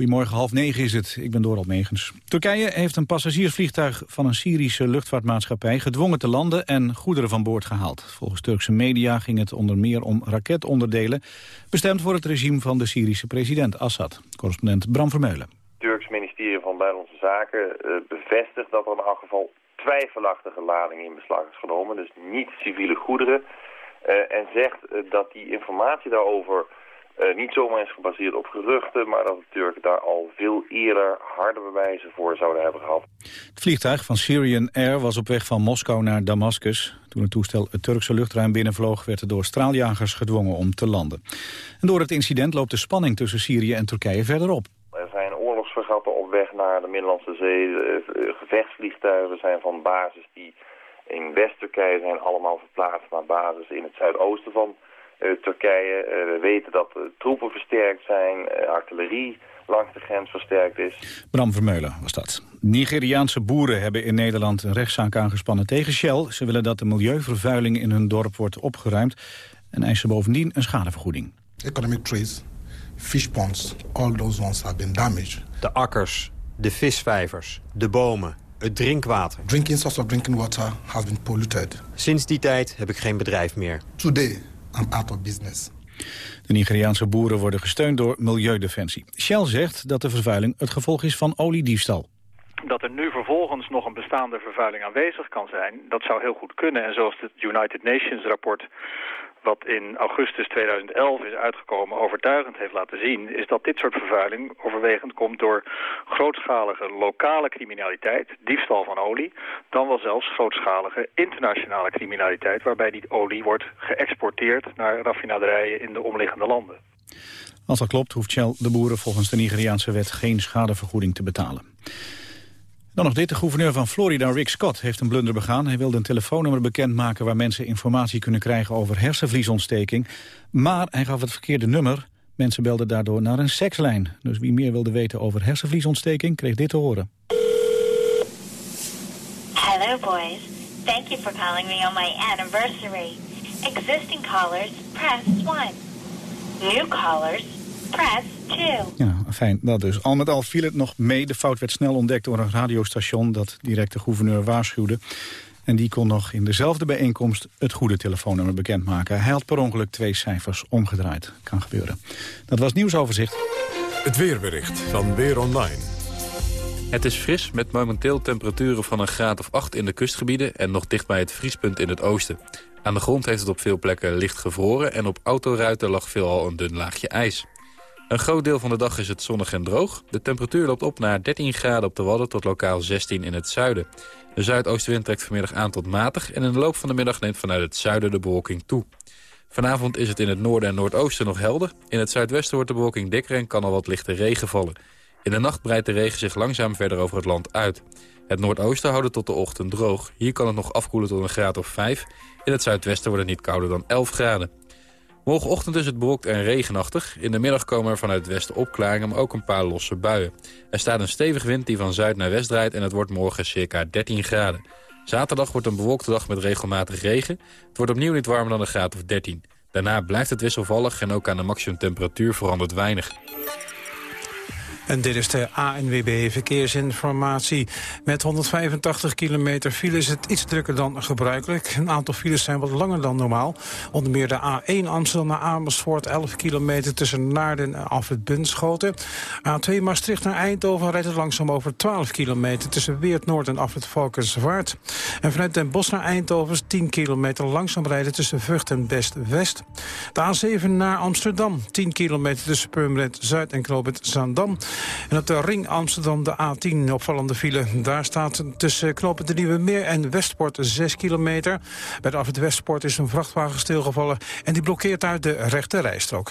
Goedemorgen, half negen is het. Ik ben Dorald Megens. Turkije heeft een passagiersvliegtuig van een Syrische luchtvaartmaatschappij gedwongen te landen en goederen van boord gehaald. Volgens Turkse media ging het onder meer om raketonderdelen, bestemd voor het regime van de Syrische president Assad. Correspondent Bram Vermeulen. Het Turks ministerie van Buitenlandse Zaken uh, bevestigt dat er in elk geval twijfelachtige lading in beslag is genomen, dus niet civiele goederen. Uh, en zegt uh, dat die informatie daarover uh, niet zomaar is gebaseerd op geruchten, maar dat de Turken daar al veel eerder harde bewijzen voor zouden hebben gehad. Het vliegtuig van Syrian Air was op weg van Moskou naar Damascus. Toen het toestel het Turkse luchtruim binnenvloog, werd het door straaljagers gedwongen om te landen. En door het incident loopt de spanning tussen Syrië en Turkije verder op. Er zijn oorlogsvergatten op weg naar de Middellandse Zee. Uh, gevechtsvliegtuigen zijn van basis die in West-Turkije zijn allemaal verplaatst naar basis in het zuidoosten van Turkije. Uh, we weten dat troepen versterkt zijn, artillerie langs de grens versterkt is. Bram Vermeulen was dat. Nigeriaanse boeren hebben in Nederland een rechtszaak aangespannen tegen Shell. Ze willen dat de milieuvervuiling in hun dorp wordt opgeruimd... en eisen bovendien een schadevergoeding. Economic trees, fish ponds, all those ones have been damaged. De akkers, de visvijvers, de bomen, het drinkwater. Drinking source of drinking water has been polluted. Sinds die tijd heb ik geen bedrijf meer. Today, I'm out of business. De Nigeriaanse boeren worden gesteund door Milieudefensie. Shell zegt dat de vervuiling het gevolg is van oliediefstal. Dat er nu vervolgens nog een bestaande vervuiling aanwezig kan zijn, dat zou heel goed kunnen. En zoals het United Nations rapport wat in augustus 2011 is uitgekomen overtuigend heeft laten zien... is dat dit soort vervuiling overwegend komt door grootschalige lokale criminaliteit... diefstal van olie, dan wel zelfs grootschalige internationale criminaliteit... waarbij die olie wordt geëxporteerd naar raffinaderijen in de omliggende landen. Als dat klopt hoeft Shell de boeren volgens de Nigeriaanse wet geen schadevergoeding te betalen. Dan nog dit. De gouverneur van Florida, Rick Scott, heeft een blunder begaan. Hij wilde een telefoonnummer bekendmaken waar mensen informatie kunnen krijgen over hersenvliesontsteking. Maar hij gaf het verkeerde nummer. Mensen belden daardoor naar een sekslijn. Dus wie meer wilde weten over hersenvliesontsteking kreeg dit te horen. Hello boys. Thank you for calling me on my anniversary. Existing callers, press 1. New callers, press 2. Ja, fijn. Dat dus. Al met al viel het nog mee. De fout werd snel ontdekt door een radiostation dat direct de gouverneur waarschuwde. En die kon nog in dezelfde bijeenkomst het goede telefoonnummer bekendmaken. Hij had per ongeluk twee cijfers omgedraaid. Kan gebeuren. Dat was nieuwsoverzicht. Het weerbericht van Weer Online. Het is fris met momenteel temperaturen van een graad of 8 in de kustgebieden... en nog dicht bij het vriespunt in het oosten. Aan de grond heeft het op veel plekken licht gevroren... en op autoruiten lag veelal een dun laagje ijs. Een groot deel van de dag is het zonnig en droog. De temperatuur loopt op naar 13 graden op de Wadden tot lokaal 16 in het zuiden. De zuidoostenwind trekt vanmiddag aan tot matig... en in de loop van de middag neemt vanuit het zuiden de bewolking toe. Vanavond is het in het noorden en noordoosten nog helder. In het zuidwesten wordt de bewolking dikker en kan al wat lichte regen vallen. In de nacht breidt de regen zich langzaam verder over het land uit. Het noordoosten houdt het tot de ochtend droog. Hier kan het nog afkoelen tot een graad of 5. In het zuidwesten wordt het niet kouder dan 11 graden. Morgenochtend is het bewolkt en regenachtig. In de middag komen er vanuit het westen opklaringen, maar ook een paar losse buien. Er staat een stevige wind die van zuid naar west draait en het wordt morgen circa 13 graden. Zaterdag wordt een bewolkte dag met regelmatig regen. Het wordt opnieuw niet warmer dan een graad of 13. Daarna blijft het wisselvallig en ook aan de maximumtemperatuur verandert weinig. En dit is de ANWB Verkeersinformatie. Met 185 kilometer file is het iets drukker dan gebruikelijk. Een aantal files zijn wat langer dan normaal. Onder meer de A1 Amsterdam naar Amersfoort, 11 kilometer tussen Naarden en Afrit Bunschoten. A2 Maastricht naar Eindhoven rijdt het langzaam over 12 kilometer tussen Weert Noord en Afrit Valkenswaard. En vanuit Den Bosch naar Eindhoven is 10 kilometer langzaam rijden tussen Vught en Best-West. De A7 naar Amsterdam, 10 kilometer tussen Purmerend Zuid en Knoopend Zaandam. En op de ring Amsterdam de A10 opvallende file. Daar staat tussen Knoopend de Nieuwe Meer en Westport 6 kilometer. Bij de Afrit Westport is een vrachtwagen stilgevallen en die blokkeert uit de rechte rijstrook.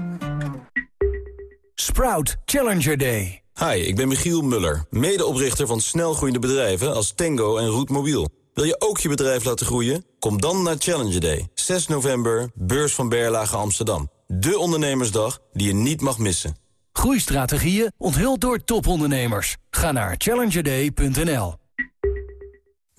Sprout Challenger Day. Hi, ik ben Michiel Muller, medeoprichter van snelgroeiende bedrijven als Tango en Roetmobiel. Wil je ook je bedrijf laten groeien? Kom dan naar Challenger Day, 6 november, beurs van Berlage Amsterdam. De ondernemersdag die je niet mag missen. Groeistrategieën onthuld door topondernemers. Ga naar challengerday.nl.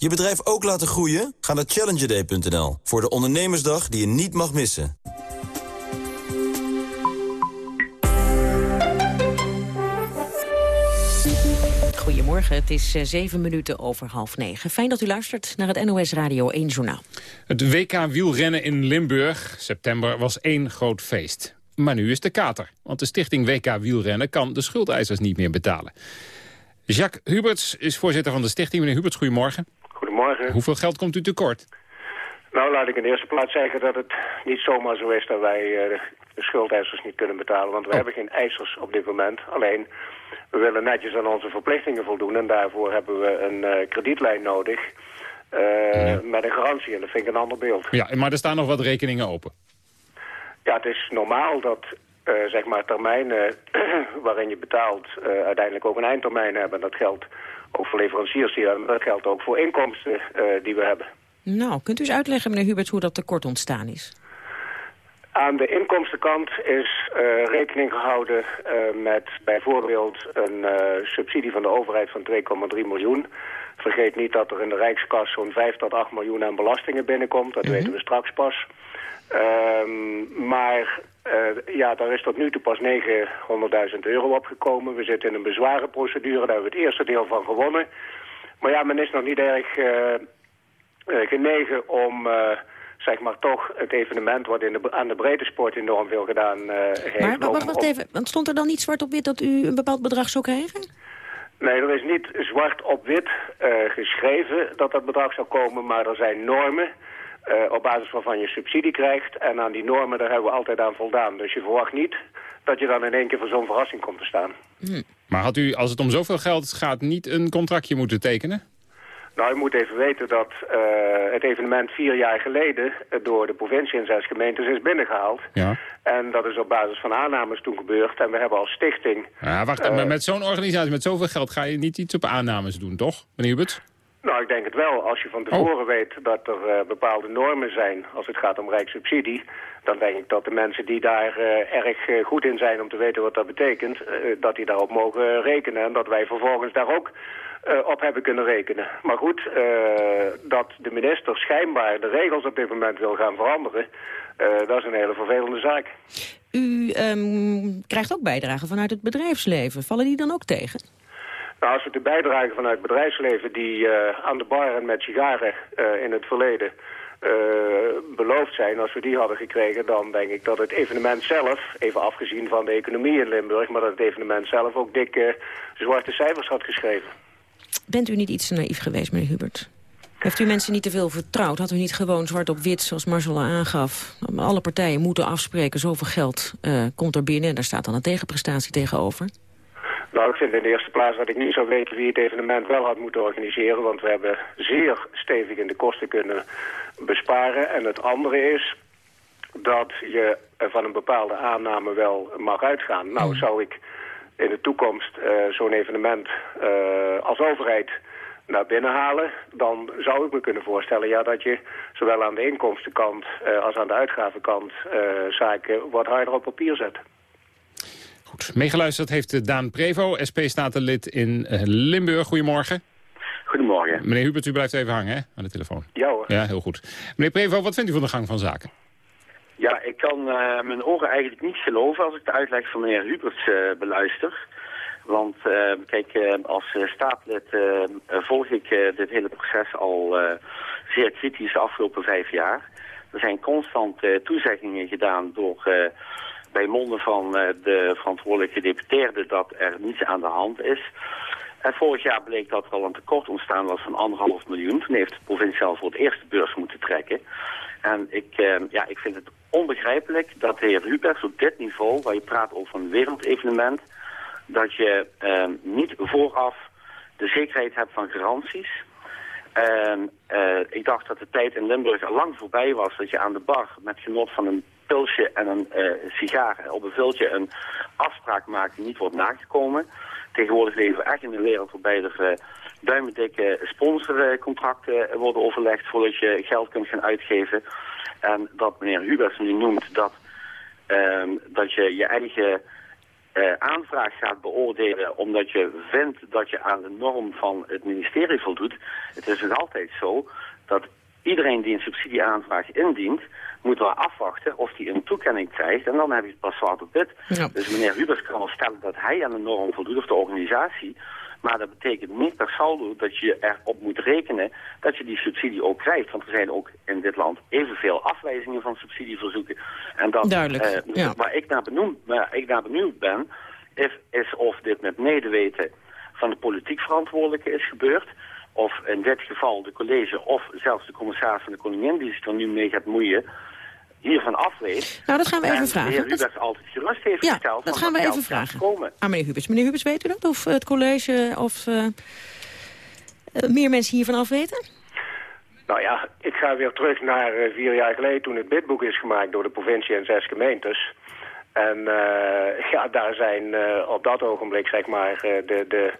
Je bedrijf ook laten groeien? Ga naar challengerday.nl voor de ondernemersdag die je niet mag missen. Goedemorgen, het is uh, zeven minuten over half negen. Fijn dat u luistert naar het NOS Radio 1 Journaal. Het WK wielrennen in Limburg, september, was één groot feest. Maar nu is de kater, want de stichting WK wielrennen kan de schuldeisers niet meer betalen. Jacques Huberts is voorzitter van de stichting. Meneer Huberts, goedemorgen. Goedemorgen. Hoeveel geld komt u tekort? Nou, laat ik in de eerste plaats zeggen dat het niet zomaar zo is dat wij uh, de schuldeisers niet kunnen betalen. Want we Oh. hebben geen eisers op dit moment. Alleen, we willen netjes aan onze verplichtingen voldoen. En daarvoor hebben we een uh, kredietlijn nodig uh, met een garantie. En dat vind ik een ander beeld. Ja, maar er staan nog wat rekeningen open. Ja, het is normaal dat zeg maar termijnen waarin je betaalt uiteindelijk ook een eindtermijn hebben. Dat geldt ook voor leveranciers die hebben. Dat geldt ook voor inkomsten uh, die we hebben. Nou, kunt u eens uitleggen, meneer Hubert, hoe dat tekort ontstaan is? Aan de inkomstenkant is uh, rekening gehouden uh, met bijvoorbeeld een uh, subsidie van de overheid van 2,3 miljoen. Vergeet niet dat er in de Rijkskas zo'n 5 tot 8 miljoen aan belastingen binnenkomt. Dat -hmm. weten we straks pas. Um, maar uh, ja, daar is tot nu toe pas 900.000 euro opgekomen. We zitten in een bezwarenprocedure, daar hebben we het eerste deel van gewonnen. Maar ja, men is nog niet erg uh, genegen om, zeg maar, toch het evenement wat in de, aan de breedte sport enorm veel gedaan heeft. Maar wacht, wacht even, want stond er dan niet zwart op wit dat u een bepaald bedrag zou krijgen? Nee, er is niet zwart op wit geschreven dat dat bedrag zou komen, maar er zijn normen... Uh, op basis waarvan je subsidie krijgt. En aan die normen daar hebben we altijd aan voldaan. Dus je verwacht niet dat je dan in één keer voor zo'n verrassing komt te staan. Hm. Maar had u, als het om zoveel geld gaat, niet een contractje moeten tekenen? Nou, u moet even weten dat uh, het evenement vier jaar geleden door de provincie en zes gemeentes is binnengehaald. Ja. En dat is op basis van aannames toen gebeurd. En we hebben als stichting... Ja, wacht, uh, met zo'n organisatie met zoveel geld ga je niet iets op aannames doen, toch, meneer Hubert? Nou, ik denk het wel. Als je van tevoren weet dat er eh, bepaalde normen zijn als het gaat om rijkssubsidie, dan denk ik dat de mensen die daar eh, erg eh, goed in zijn om te weten wat dat betekent, dat die daarop mogen rekenen. En dat wij vervolgens daar ook op hebben kunnen rekenen. Maar goed, dat de minister schijnbaar de regels op dit moment wil gaan veranderen, dat is een hele vervelende zaak. U ehm, krijgt ook bijdragen vanuit het bedrijfsleven. Vallen die dan ook tegen? Als we de bijdrage vanuit bedrijfsleven die eh, aan de bar en met sigaren eh, in het verleden eh, beloofd zijn, als we die hadden gekregen, dan denk ik dat het evenement zelf, even afgezien van de economie in Limburg, maar dat het evenement zelf ook dikke zwarte cijfers had geschreven. Bent u niet iets te naïef geweest, meneer Hubert? Heeft u mensen niet te veel vertrouwd? Had u niet gewoon zwart op wit, zoals Marcel al aangaf... alle partijen moeten afspreken, zoveel geld komt er binnen... en daar staat dan een tegenprestatie tegenover? Nou, ik vind in de eerste plaats dat ik niet zou weten wie het evenement wel had moeten organiseren. Want we hebben zeer stevig in de kosten kunnen besparen. En het andere is dat je van een bepaalde aanname wel mag uitgaan. Nou, zou ik in de toekomst eh, zo'n evenement eh, als overheid naar binnen halen... dan zou ik me kunnen voorstellen ja, dat je zowel aan de inkomstenkant eh, als aan de uitgavenkant zaken wat harder op papier zet. Goed, meegeluisterd heeft Daan Prevo, SP-statenlid in eh, Limburg. Goedemorgen. Goedemorgen. Meneer Hubert, u blijft even hangen hè, aan de telefoon. Ja hoor. Ja, heel goed. Meneer Prevo, wat vindt u van de gang van zaken? Ja, ik kan eh, mijn oren eigenlijk niet geloven als ik de uitleg van meneer Huberts eh, beluister. Want kijk, als staatslid volg ik dit hele proces al zeer kritisch de afgelopen vijf jaar. Er zijn constant toezeggingen gedaan door bij monden van eh, de verantwoordelijke gedeputeerden dat er niets aan de hand is. En vorig jaar bleek dat er al een tekort ontstaan was van anderhalf miljoen. Toen heeft de provincie al voor het eerst de beurs moeten trekken. En ik, eh, ja, ik vind het onbegrijpelijk dat de heer Hubert op dit niveau, waar je praat over een wereldevenement, dat je eh, niet vooraf de zekerheid hebt van garanties. Ik dacht dat de tijd in Limburg al lang voorbij was dat je aan de bar met genot van een pilsje en een eh, sigaar op een viltje een afspraak maakt die niet wordt nagekomen. Tegenwoordig leven we echt in een wereld waarbij er uh, duimendikke sponsorcontracten worden overlegd voordat je geld kunt gaan uitgeven. En dat meneer Hubers nu noemt dat, ehm, dat je je eigen aanvraag gaat beoordelen omdat je vindt dat je aan de norm van het ministerie voldoet. Het is nog altijd zo dat iedereen die een subsidieaanvraag indient, moet wel afwachten of hij een toekenning krijgt. En dan heb je het pas zwart op wit. Ja. Dus meneer Hubers kan wel stellen dat hij aan de norm voldoet, of de organisatie. Maar dat betekent niet per saldo dat je erop moet rekenen dat je die subsidie ook krijgt. Want er zijn ook in dit land evenveel afwijzingen van subsidieverzoeken. En dat, Duidelijk, eh, ja. Waar ik naar benieuwd, waar ik naar benieuwd ben, is, is of dit met medeweten van de politiek verantwoordelijke is gebeurd. Of in dit geval de college of zelfs de commissaris van de koningin die zich er nu mee gaat moeien hiervan afweet. Nou, dat gaan we En even de vragen. Dat- Hubers altijd gerust heeft Ja, gesteld. dat gaan we even vragen. Komen. Aan meneer Hubers. Meneer Hubers, weet u dat? Of het college of eh, eh, meer mensen hiervan af weten? Nou ja, ik ga weer terug naar eh, vier jaar geleden toen het bidboek is gemaakt door de provincie en zes gemeentes. En ja, daar zijn op dat ogenblik zeg maar de, de,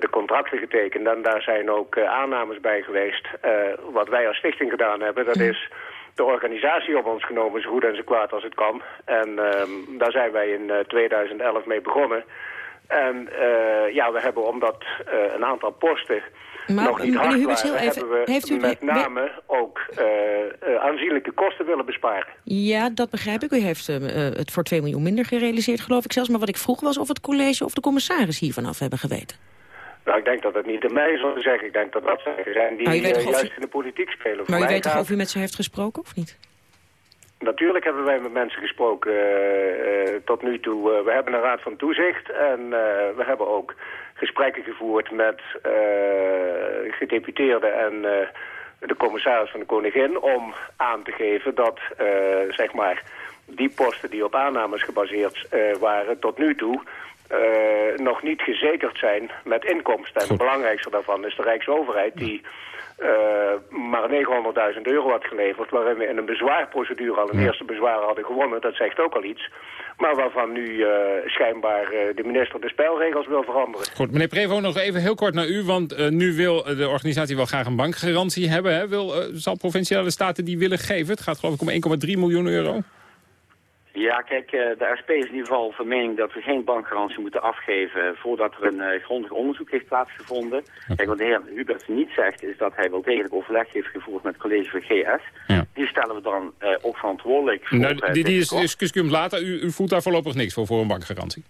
de contracten getekend. En daar zijn ook aannames bij geweest. Wat wij als stichting gedaan hebben, dat is de organisatie op ons genomen, zo goed en zo kwaad als het kan. En ehm, daar zijn wij in eh, 2011 mee begonnen. En eh, ja, we hebben omdat eh, een aantal posten Maar, nog niet hard waren, even, hebben we heeft u- met name ook eh, eh, aanzienlijke kosten willen besparen. Ja, dat begrijp ik. U heeft eh, eh, het voor 2 miljoen minder gerealiseerd, geloof ik zelfs. Maar wat ik vroeg was of het college of de commissaris hiervan af hebben geweten. Nou, ik denk dat het niet aan mij is om te zeggen. Ik denk dat dat zaken zijn die u of juist u- in de politiek spelen. Voor Maar u mij weet toch gaat- of u met ze heeft gesproken of niet? Natuurlijk hebben wij met mensen gesproken eh, eh, tot nu toe. We hebben een raad van toezicht en we hebben ook gesprekken gevoerd met gedeputeerden en de commissaris van de koningin om aan te geven dat zeg maar die posten die op aannames gebaseerd waren tot nu toe eh, nog niet gezekerd zijn met inkomsten. En het belangrijkste daarvan is de Rijksoverheid die eh, maar 900.000 euro had geleverd... waarin we in een bezwaarprocedure al een eerste bezwaar hadden gewonnen. Dat zegt ook al iets. Maar waarvan nu eh, schijnbaar de minister de spelregels wil veranderen. Goed, meneer Prevo, nog even heel kort naar u. Want nu wil de organisatie wel graag een bankgarantie hebben. Hè? Wil, zal provinciale staten die willen geven? Het gaat geloof ik om 1,3 miljoen euro. Ja, kijk, eh, de SP is in ieder geval van mening dat we geen bankgarantie moeten afgeven voordat er een eh, grondig onderzoek heeft plaatsgevonden. Kijk, wat de heer Hubert niet zegt is dat hij wel degelijk overleg heeft gevoerd met het college van GS. Die stellen we dan eh, ook verantwoordelijk voor. Nou, die, die is discussie later. U, u voelt daar voorlopig niks voor, voor een bankgarantie.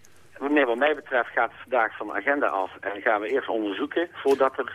Nee, wat mij betreft gaat het vandaag van de agenda af en gaan we eerst onderzoeken voordat er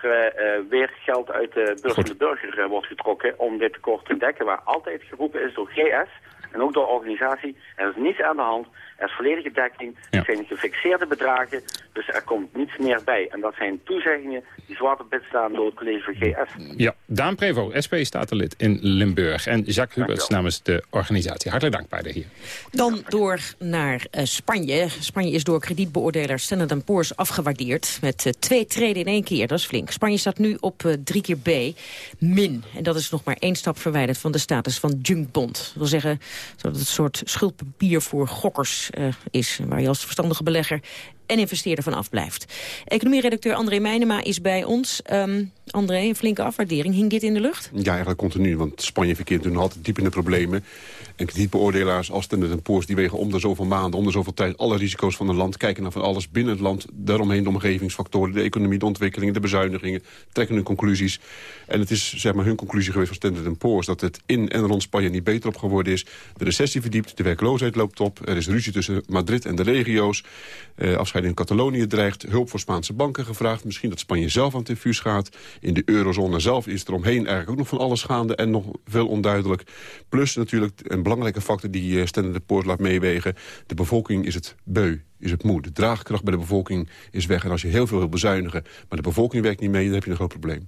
weer geld uit de beurs van de burger wordt getrokken om dit tekort te dekken, waar altijd geroepen is door GS en ook door organisatie. Er is niets aan de hand, er is volledige dekking, er zijn gefixeerde bedragen, dus er komt niets meer bij. En dat zijn toezeggingen die zwart op wit staan door het college van GS. Ja, Daan Prevo, SP-statenlid in Limburg. En Jacques Huberts namens de organisatie. Hartelijk dank beide hier. Dan door naar eh, Spanje. Spanje is door kredietbeoordelaar Standard Poor's afgewaardeerd... met eh, twee treden in één keer, dat is flink. Spanje staat nu op eh, drie keer B, min. En dat is nog maar één stap verwijderd van de status van junkbond. Dat wil zeggen dat het een soort schuldpapier voor gokkers eh, is... waar je als verstandige belegger en investeerder van afblijft. Economieredacteur André Meijnema is bij ons. Ehm, André, een flinke afwaardering. Hing dit in de lucht? Ja, eigenlijk continu, want Spanje verkeert toen altijd diep in de problemen. En kredietbeoordelaars als Standard Poor's die wegen om de zoveel maanden, om de zoveel tijd... alle risico's van een land, kijken naar van alles binnen het land... daaromheen de omgevingsfactoren, de economie, de ontwikkelingen, de bezuinigingen... trekken hun conclusies. En het is zeg maar hun conclusie geweest van Standard Poor's... dat het in en rond Spanje niet beter op geworden is. De recessie verdiept, de werkloosheid loopt op... er is ruzie tussen Madrid en de regio's. Eh, afscheiding in Catalonië dreigt, hulp voor Spaanse banken gevraagd. Misschien dat Spanje zelf aan het infuus gaat. In de eurozone zelf is er omheen eigenlijk ook nog van alles gaande... en nog veel onduidelijk. Plus natuurlijk een belangrijke factor die uh, Standard Poor's laat meewegen. De bevolking is het beu, is het moe. De draagkracht bij de bevolking is weg. En als je heel veel wil bezuinigen, maar de bevolking werkt niet mee... dan heb je een groot probleem.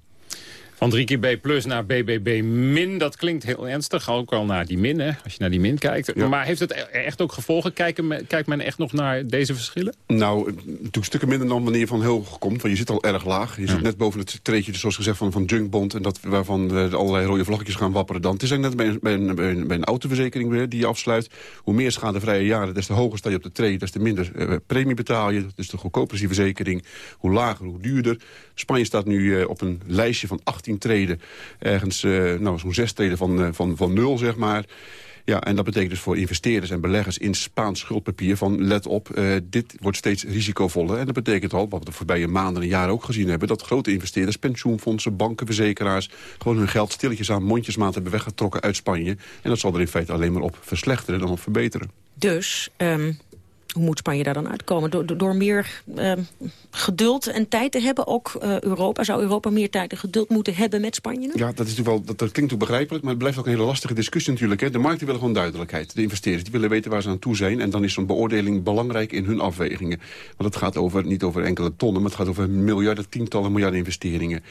Van 3 keer B plus naar BBB min, dat klinkt heel ernstig. Ook al naar die min, hè, als je naar die min kijkt. Maar heeft het e- echt ook gevolgen? Kijken, kijkt men echt nog naar deze verschillen? Nou, natuurlijk stukken minder dan wanneer je van heel hoog komt. Want je zit al erg laag. Je zit net boven het treedje, dus zoals gezegd, van, van Junkbond. En dat, waarvan uh, allerlei rode vlaggetjes gaan wapperen dan. Het is eigenlijk net bij een, bij een, bij een, bij een autoverzekering weer die je afsluit. Hoe meer schadevrije jaren, des te hoger sta je op de tree. Des te minder uh, premie betaal je. Dus de goedkoper is die verzekering. Hoe lager, hoe duurder. Spanje staat nu uh, op een lijstje van 18 treden. Ergens uh, nou, zo'n zes treden van, uh, van, van nul, zeg maar. Ja, en dat betekent dus voor investeerders en beleggers in Spaans schuldpapier... van let op, uh, dit wordt steeds risicovoller. En dat betekent al, wat we de voorbije maanden en jaren ook gezien hebben... dat grote investeerders, pensioenfondsen, banken, verzekeraars... gewoon hun geld stilletjes aan mondjesmaat hebben weggetrokken uit Spanje. En dat zal er in feite alleen maar op verslechteren dan op verbeteren. Dus... Um... Hoe moet Spanje daar dan uitkomen? Door, door meer uh, geduld en tijd te hebben? Ook uh, Europa? Zou Europa meer tijd en geduld moeten hebben met Spanje nu? Ja, dat, is natuurlijk wel, dat, dat klinkt ook begrijpelijk, maar het blijft ook een hele lastige discussie natuurlijk. Hè. De markten willen gewoon duidelijkheid. De investeerders die willen weten waar ze aan toe zijn. En dan is zo'n beoordeling belangrijk in hun afwegingen. Want het gaat over, niet over enkele tonnen, maar het gaat over miljarden, tientallen miljarden investeringen.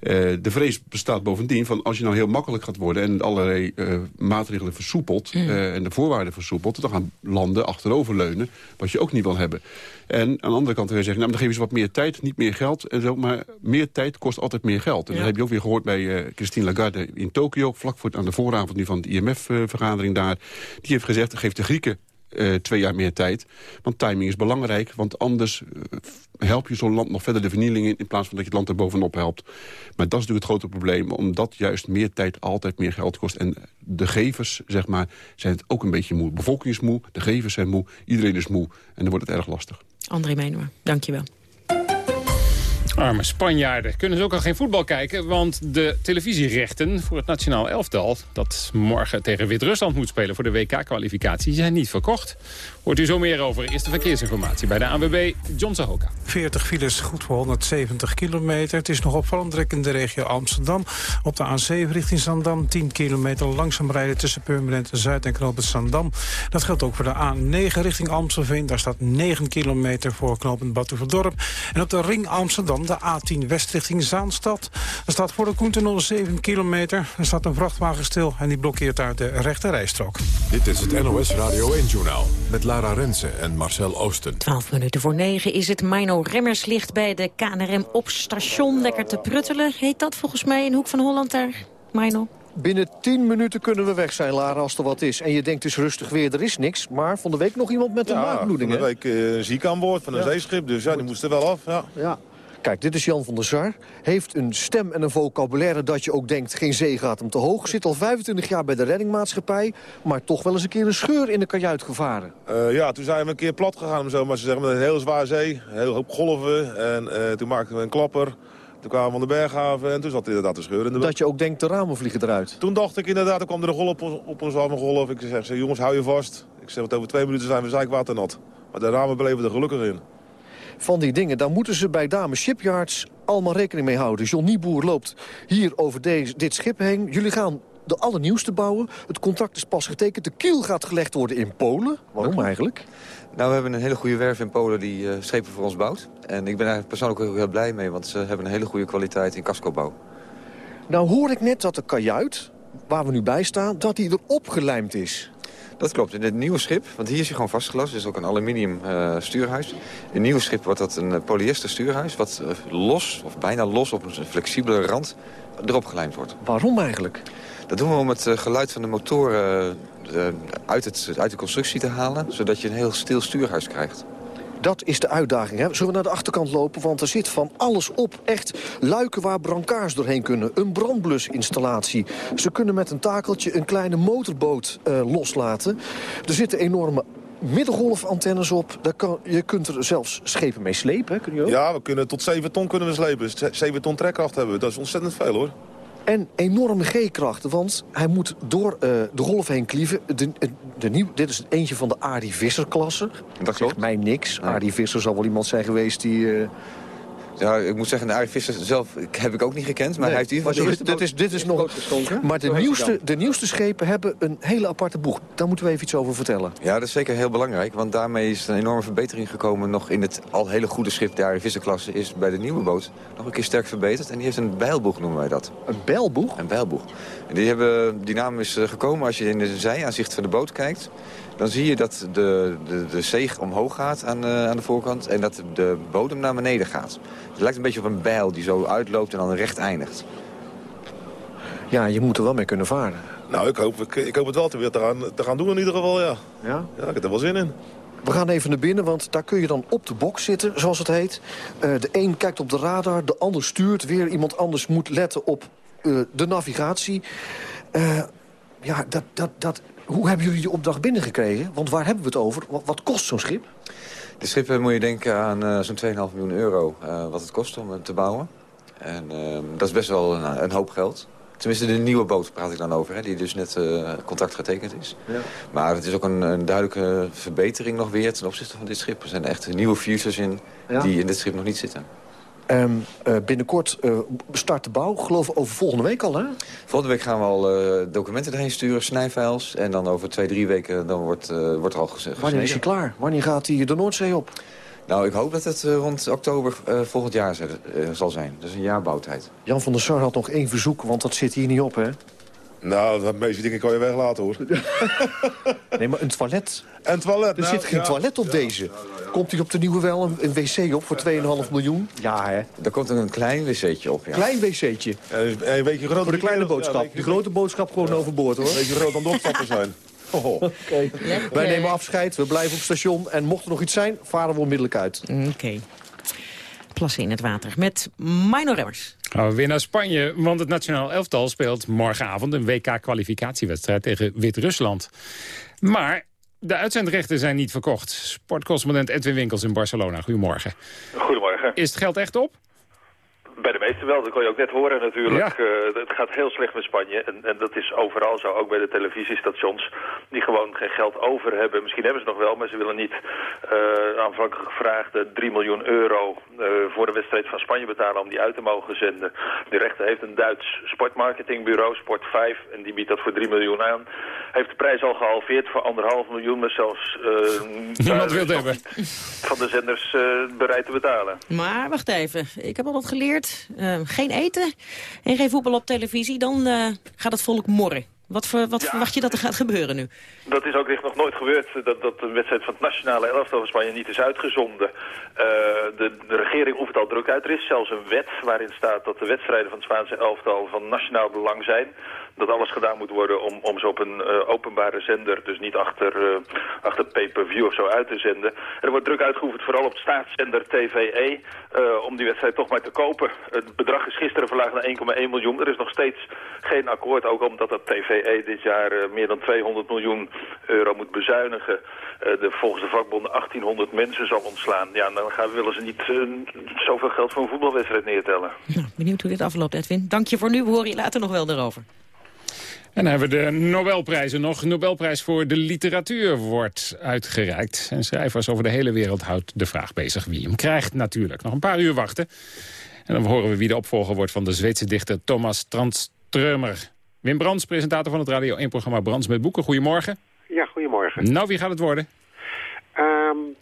Uh, de vrees bestaat bovendien van als je nou heel makkelijk gaat worden... en allerlei uh, maatregelen versoepelt mm. en de voorwaarden versoepelt... dan gaan landen achteroverleunen, wat je ook niet wil hebben. En aan de andere kant weer zeggen, nou, dan geven ze wat meer tijd, niet meer geld. En zo, maar meer tijd kost altijd meer geld. En ja. dat heb je ook weer gehoord bij Christine Lagarde in Tokio... vlak voor, aan de vooravond nu van de IMF-vergadering daar. Die heeft gezegd, geef de Grieken uh, twee jaar meer tijd. Want timing is belangrijk, want anders uh, help je zo'n land nog verder de vernieling in... in plaats van dat je het land er bovenop helpt. Maar dat is natuurlijk het grote probleem, omdat juist meer tijd altijd meer geld kost. En de gevers, zeg maar, zijn het ook een beetje moe. De bevolking is moe, de gevers zijn moe, iedereen is moe. En dan wordt het erg lastig. André Meijnoor, dank je wel. Arme Spanjaarden kunnen ze ook al geen voetbal kijken... want de televisierechten voor het nationaal elftal... dat morgen tegen Wit-Rusland moet spelen voor de WK-kwalificatie... zijn niet verkocht. Hoort u zo meer over. Eerste verkeersinformatie bij de ANWB, John Sahoka. 40 files, goed voor 170 kilometer. Het is nog opvallend druk in de regio Amsterdam. Op de A7 richting Zandam, 10 kilometer langzaam rijden... tussen Purmerend Zuid en knooppunt Zandam. Dat geldt ook voor de A9 richting Amstelveen. Daar staat 9 kilometer voor knooppunt Batuverdorp. En op de ring Amsterdam De A10 West richting Zaanstad. Er staat voor de Koentunnel 7 kilometer. Er staat een vrachtwagen stil en die blokkeert daar de rechte rijstrook. Dit is het NOS Radio 1-journaal met Lara Rensen en Marcel Oosten. 12 minuten voor 9 is het Mino Remmers ligt bij de KNRM op station. Lekker te pruttelen. Heet dat volgens mij in Hoek van Holland daar, Mino? Binnen 10 minuten kunnen we weg zijn, Lara, als er wat is. En je denkt dus rustig weer, er is niks. Maar van de week nog iemand met een Ja, maagbloeding, van de hè? week eh, ziek aan boord van een Ja. zeeschip. Dus ja, die moest er wel af. Ja. Ja. Kijk, dit is Jan van der Sar. Heeft een stem en een vocabulaire dat je ook denkt... geen zee gaat hem te hoog. Zit al 25 jaar bij de reddingmaatschappij... maar toch wel eens een keer een scheur in de kajuit gevaren. Eh, ja, toen zijn we een keer plat gegaan, om zo maar te zeggen. Met een heel zwaar zee, een hele hoop golven. En eh, toen maakten we een klapper. Toen kwamen we van de berghaven en toen zat er inderdaad een scheur in de Dat je ook denkt, de ramen vliegen eruit. Toen dacht ik inderdaad, toen kwam er een golf op, ons- op ons af, een golf. Ik zeg, ze, jongens, hou je vast. Ik zeg, want over twee minuten zijn we zijkwaternat. Maar de ramen bleven er gelukkig in. Van die dingen, daar moeten ze bij Dame Shipyards allemaal rekening mee houden. John Nieboer loopt hier over deze, dit schip heen. Jullie gaan de allernieuwste bouwen. Het contract is pas getekend. De kiel gaat gelegd worden in Polen. Waarom eigenlijk? Nou, we hebben een hele goede werf in Polen die eh, schepen voor ons bouwt. En ik ben eigenlijk persoonlijk ook heel blij mee, want ze hebben een hele goede kwaliteit in cascobouw. Nou hoor ik net dat de kajuit, waar we nu bij staan, dat die erop gelijmd is. Dat klopt. In het nieuwe schip, want hier is hij gewoon vastgelost, het is ook een aluminium eh, stuurhuis. In het nieuwe schip wordt dat een eh, polyester stuurhuis, wat eh, los, of bijna los op een flexibele rand, erop gelijmd wordt. Waarom eigenlijk? Dat doen we om het geluid van de motoren uit, het, uit de constructie te halen, zodat je een heel stil stuurhuis krijgt. Dat is de uitdaging. Hè? Zullen we naar de achterkant lopen? Want er zit van alles op. Echt luiken waar brancards doorheen kunnen. Een brandblusinstallatie. Ze kunnen met een takeltje een kleine motorboot eh, loslaten. Er zitten enorme middengolfantennes op. Daar kan, je kunt er zelfs schepen mee slepen. Kun je ook? Ja, we kunnen tot 7 ton kunnen we slepen. Z- 7 ton trekkracht hebben we. Dat is ontzettend veel hoor. En enorme G-krachten, want hij moet door eh, de golf heen klieven. De, de, nieuw, dit is eentje van de Arie Visser-klasse. Dat zegt mij niks. Arie Visser zal wel iemand zijn geweest die... eh, Ja, ik moet zeggen, de Arie Visser zelf heb ik ook niet gekend, maar Nee, hij heeft in ieder geval maar de dit, is, dit is nog. Maar de nieuwste, de nieuwste schepen hebben een hele aparte boeg. Daar moeten we even iets over vertellen. Ja, dat is zeker heel belangrijk, want daarmee is een enorme verbetering gekomen. Nog in het al hele goede schip, de Arie Visser-klasse, is bij de nieuwe boot nog een keer sterk verbeterd. En die heeft een bijlboeg, noemen wij dat. Een bijlboeg? Een bijlboeg. En die, hebben, die naam is eh, gekomen als je in de zijaanzicht van de boot kijkt. Dan zie je dat de, de, de zeeg omhoog gaat aan, eh, aan de voorkant en dat de bodem naar beneden gaat. Het lijkt een beetje op een bijl die zo uitloopt en dan recht eindigt. Ja, je moet er wel mee kunnen varen. Nou, ik hoop, ik, ik hoop het wel te weer te gaan, te gaan doen in ieder geval, ja. Ja? Ja, ik heb er wel zin in. We gaan even naar binnen, want daar kun je dan op de bok zitten, zoals het heet. Eh, de een kijkt op de radar, de ander stuurt. Weer iemand anders moet letten op eh, de navigatie. Eh, ja, dat, dat, dat, hoe hebben jullie die opdracht binnengekregen? Want waar hebben we het over? Wat, wat kost zo'n schip? De schip eh, moet je denken aan eh, zo'n 2,5 miljoen euro eh, wat het kost om het te bouwen. En eh, dat is best wel een, een hoop geld. Tenminste, de nieuwe boot praat ik dan over, hè, die dus net eh, contract getekend is. Ja. Maar het is ook een, een duidelijke verbetering nog weer ten opzichte van dit schip. Er zijn echt nieuwe features in Ja. die in dit schip nog niet zitten. Ehm, eh, binnenkort eh, start de bouw, geloof ik over volgende week al, hè? Volgende week gaan we al eh, documenten erheen sturen, snijfiles. En dan over twee, drie weken dan wordt, wordt er al gezegd. Wanneer is hij klaar? Wanneer gaat hij de Noordzee op? Nou, ik hoop dat het rond oktober volgend jaar zal zijn. Dus een jaar bouwtijd. Jan van der Sar had nog één verzoek, want dat zit hier niet op, hè? Nou, de meeste dingen kan je weglaten hoor. Nee, maar een toilet. En toilet. Er nou, zit geen ja. toilet op deze. Komt hier op de nieuwe wel een, een wc op voor 2,5 miljoen? Ja, hè? Er komt een klein wc'tje op, ja. Klein wc'tje. En een beetje groot. Voor de kleine boodschap. De grote boodschap gewoon overboord, hoor. Een beetje groot aan de opstappen zijn. Oh. Oké. Wij nemen afscheid, we blijven op station. En mocht er nog iets zijn, varen we onmiddellijk uit. Oké. Plassen in het water met Mino Remmers. Gaan we weer naar Spanje, want het nationaal elftal speelt morgenavond... een WK-kwalificatiewedstrijd tegen Wit-Rusland. Maar de uitzendrechten zijn niet verkocht. Sportcorrespondent Edwin Winkels in Barcelona, goedemorgen. Goedemorgen. Is het geld echt op? Bij de meeste wel, dat kon je ook net horen natuurlijk. Eh, het gaat heel slecht met Spanje en, en dat is overal zo, ook bij de televisiestations, die gewoon geen geld over hebben. Misschien hebben ze nog wel, maar ze willen niet uh, aanvankelijk gevraagd 3 miljoen euro uh, voor de wedstrijd van Spanje betalen om die uit te mogen zenden. De rechter heeft een Duits sportmarketingbureau, Sport 5, en die biedt dat voor 3 miljoen aan. Heeft de prijs al gehalveerd voor anderhalf miljoen, maar zelfs Niemand wil hebben. van de zenders bereid te betalen. Maar wacht even, ik heb al wat geleerd. Uh, geen eten en geen voetbal op televisie, dan uh, gaat het volk morren. Wat, voor, wat ja. verwacht je dat er gaat gebeuren nu? Dat is ook echt nog nooit gebeurd, dat, dat een wedstrijd van het nationale elftal van Spanje niet is uitgezonden. Uh, de, de, regering oefent al druk uit. Er is zelfs een wet waarin staat dat de wedstrijden van het Spaanse elftal van nationaal belang zijn dat alles gedaan moet worden om, om ze op een uh, openbare zender, dus niet achter, uh, achter pay-per-view of zo uit te zenden. En er wordt druk uitgeoefend, vooral op staatszender TVE, uh, om die wedstrijd toch maar te kopen. Het bedrag is gisteren verlaagd naar 1,1 miljoen. Er is nog steeds geen akkoord, ook omdat dat TVE dit jaar meer dan 200 miljoen euro moet bezuinigen. de, volgens de vakbonden 1800 mensen zal ontslaan. Ja, dan gaan, willen ze niet zoveel geld voor een voetbalwedstrijd neertellen. Benieuwd hoe dit afloopt, Edwin. Dank je voor nu, we horen je later nog wel erover. En dan hebben we de Nobelprijzen nog. Nobelprijs voor de literatuur wordt uitgereikt. En schrijvers over de hele wereld houdt de vraag bezig wie hem krijgt natuurlijk. Nog een paar uur wachten. En dan horen we wie de opvolger wordt van de Zweedse dichter Thomas Tranströmer. Wim Brands, presentator van het Radio 1-programma Brands met Boeken. Goedemorgen. Ja, goedemorgen. Nou, wie gaat het worden? Um,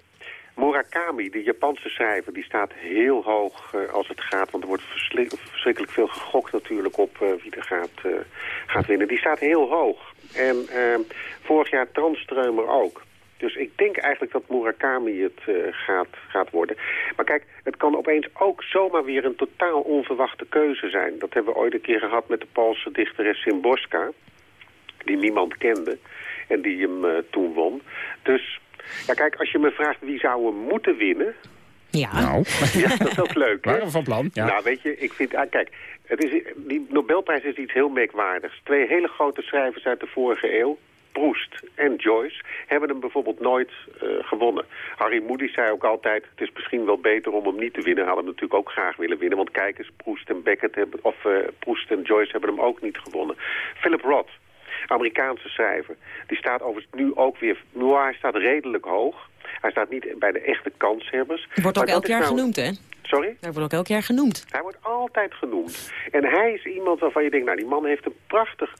Murakami, de Japanse schrijver, die staat heel hoog uh, als het gaat. Want er wordt verschrikkelijk veel gegokt natuurlijk op uh, wie er gaat, uh, gaat winnen. Die staat heel hoog. En ehm, vorig jaar Tranströmer ook. Dus ik denk eigenlijk dat Murakami het gaat, gaat worden. Maar kijk, het kan opeens ook zomaar weer een totaal onverwachte keuze zijn. Dat hebben we ooit een keer gehad met de Poolse dichteres Szymborska. Die niemand kende. En die hem toen won. Dus ja, kijk, als je me vraagt wie zou hem moeten winnen... Ja. Nou. ja, dat is ook leuk, hè? Waren we van plan? Ja. Nou, weet je, ik vind... Ah, kijk, het is, die Nobelprijs is iets heel merkwaardigs. Twee hele grote schrijvers uit de vorige eeuw, Proust en Joyce, hebben hem bijvoorbeeld nooit uh, gewonnen. Harry Moody zei ook altijd, het is misschien wel beter om hem niet te winnen. Hadden hem natuurlijk ook graag willen winnen, want kijk eens, Proust en Beckett hebben, of uh, Proust en Joyce hebben hem ook niet gewonnen. Philip Roth, Amerikaanse schrijver. Die staat overigens nu ook weer... Hij staat redelijk hoog. Hij staat niet bij de echte kanshebbers. Wordt ook elk jaar nou... genoemd, hè? Sorry? Hij wordt ook elk jaar genoemd. Hij wordt altijd genoemd. En hij is iemand waarvan je denkt... nou, die man heeft een prachtig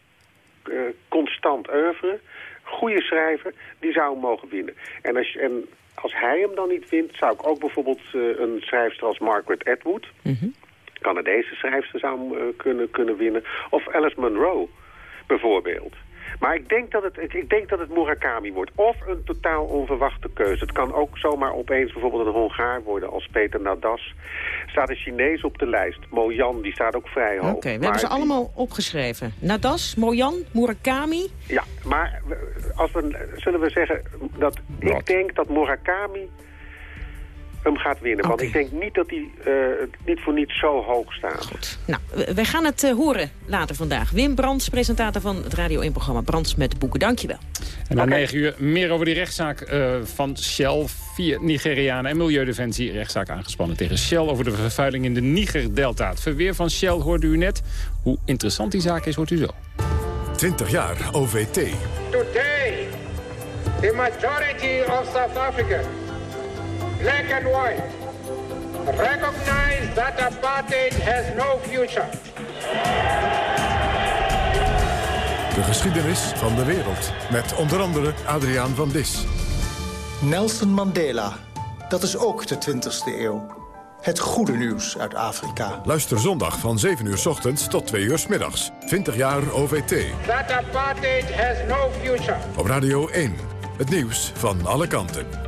uh, constant oeuvre. Goede schrijver. Die zou hem mogen winnen. En als, en als hij hem dan niet wint... zou ik ook bijvoorbeeld uh, een schrijfster als Margaret Atwood... Mm -hmm. Canadese schrijfster zou hem uh, kunnen, kunnen winnen. Of Alice Munro bijvoorbeeld. Maar ik denk, dat het, ik denk dat het Murakami wordt. Of een totaal onverwachte keuze. Het kan ook zomaar opeens bijvoorbeeld een Hongaar worden als Peter Nadas. Staat een Chinees op de lijst. Mojan, die staat ook vrij hoog. Oké, okay, we hebben ze die... allemaal opgeschreven. Nadas, Mojan, Murakami. Ja, maar als we, zullen we zeggen dat Wat? ik denk dat Murakami hem gaat winnen. Okay. Want ik denk niet dat hij uh, niet voor niets zo hoog staat. Goed. Nou, wij gaan het uh, horen later vandaag. Wim Brands, presentator van het Radio 1-programma Brands met Boeken. Dankjewel. En na okay. 9 uur meer over die rechtszaak uh, van Shell. Vier Nigerianen en Milieudefensie rechtszaak aangespannen tegen Shell... over de vervuiling in de Niger-delta. Het verweer van Shell hoorde u net. Hoe interessant die zaak is, hoort u zo. 20 jaar OVT. Today, the majority of South Africa black and white, recognize that apartheid has no future. De geschiedenis van de wereld. Met onder andere Adriaan van Dis. Nelson Mandela. Dat is ook de 20e eeuw. Het goede nieuws uit Afrika. Luister zondag van 7 uur s ochtends tot 2 uur s middags. 20 jaar OVT. That apartheid has no future. Op Radio 1. Het nieuws van alle kanten.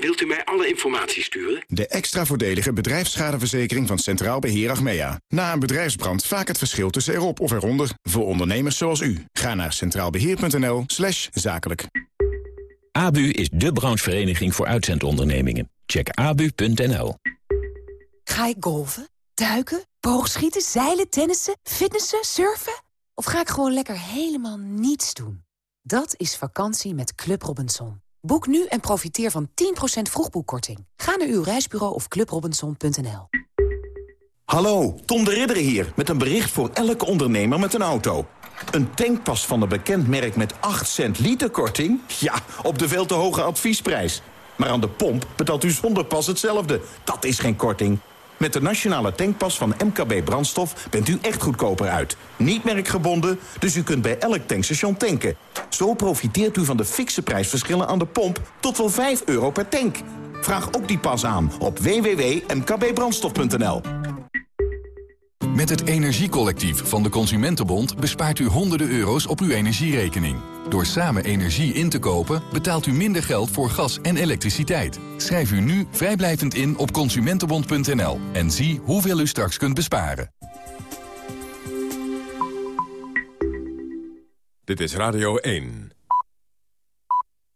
Wilt u mij alle informatie sturen? De extra voordelige bedrijfsschadeverzekering van Centraal Beheer Achmea. Na een bedrijfsbrand vaak het verschil tussen erop of eronder. Voor ondernemers zoals u. Ga naar centraalbeheer.nl slash zakelijk. ABU is de branchevereniging voor uitzendondernemingen. Check abu.nl. Ga ik golven, duiken, boogschieten, zeilen, tennissen, fitnessen, surfen? Of ga ik gewoon lekker helemaal niets doen? Dat is vakantie met Club Robinson. Boek nu en profiteer van 10% vroegboekkorting. Ga naar uw reisbureau of clubrobinson.nl. Hallo, Tom de Ridder hier met een bericht voor elke ondernemer met een auto. Een tankpas van een bekend merk met 8 cent liter korting? Ja, op de veel te hoge adviesprijs. Maar aan de pomp betaalt u zonder pas hetzelfde. Dat is geen korting. Met de nationale tankpas van MKB Brandstof bent u echt goedkoper uit. Niet merkgebonden, dus u kunt bij elk tankstation tanken. Zo profiteert u van de fikse prijsverschillen aan de pomp tot wel 5 euro per tank. Vraag ook die pas aan op www.mkbbrandstof.nl. Met het Energiecollectief van de Consumentenbond bespaart u honderden euro's op uw energierekening. Door samen energie in te kopen betaalt u minder geld voor gas en elektriciteit. Schrijf u nu vrijblijvend in op consumentenbond.nl en zie hoeveel u straks kunt besparen. Dit is Radio 1.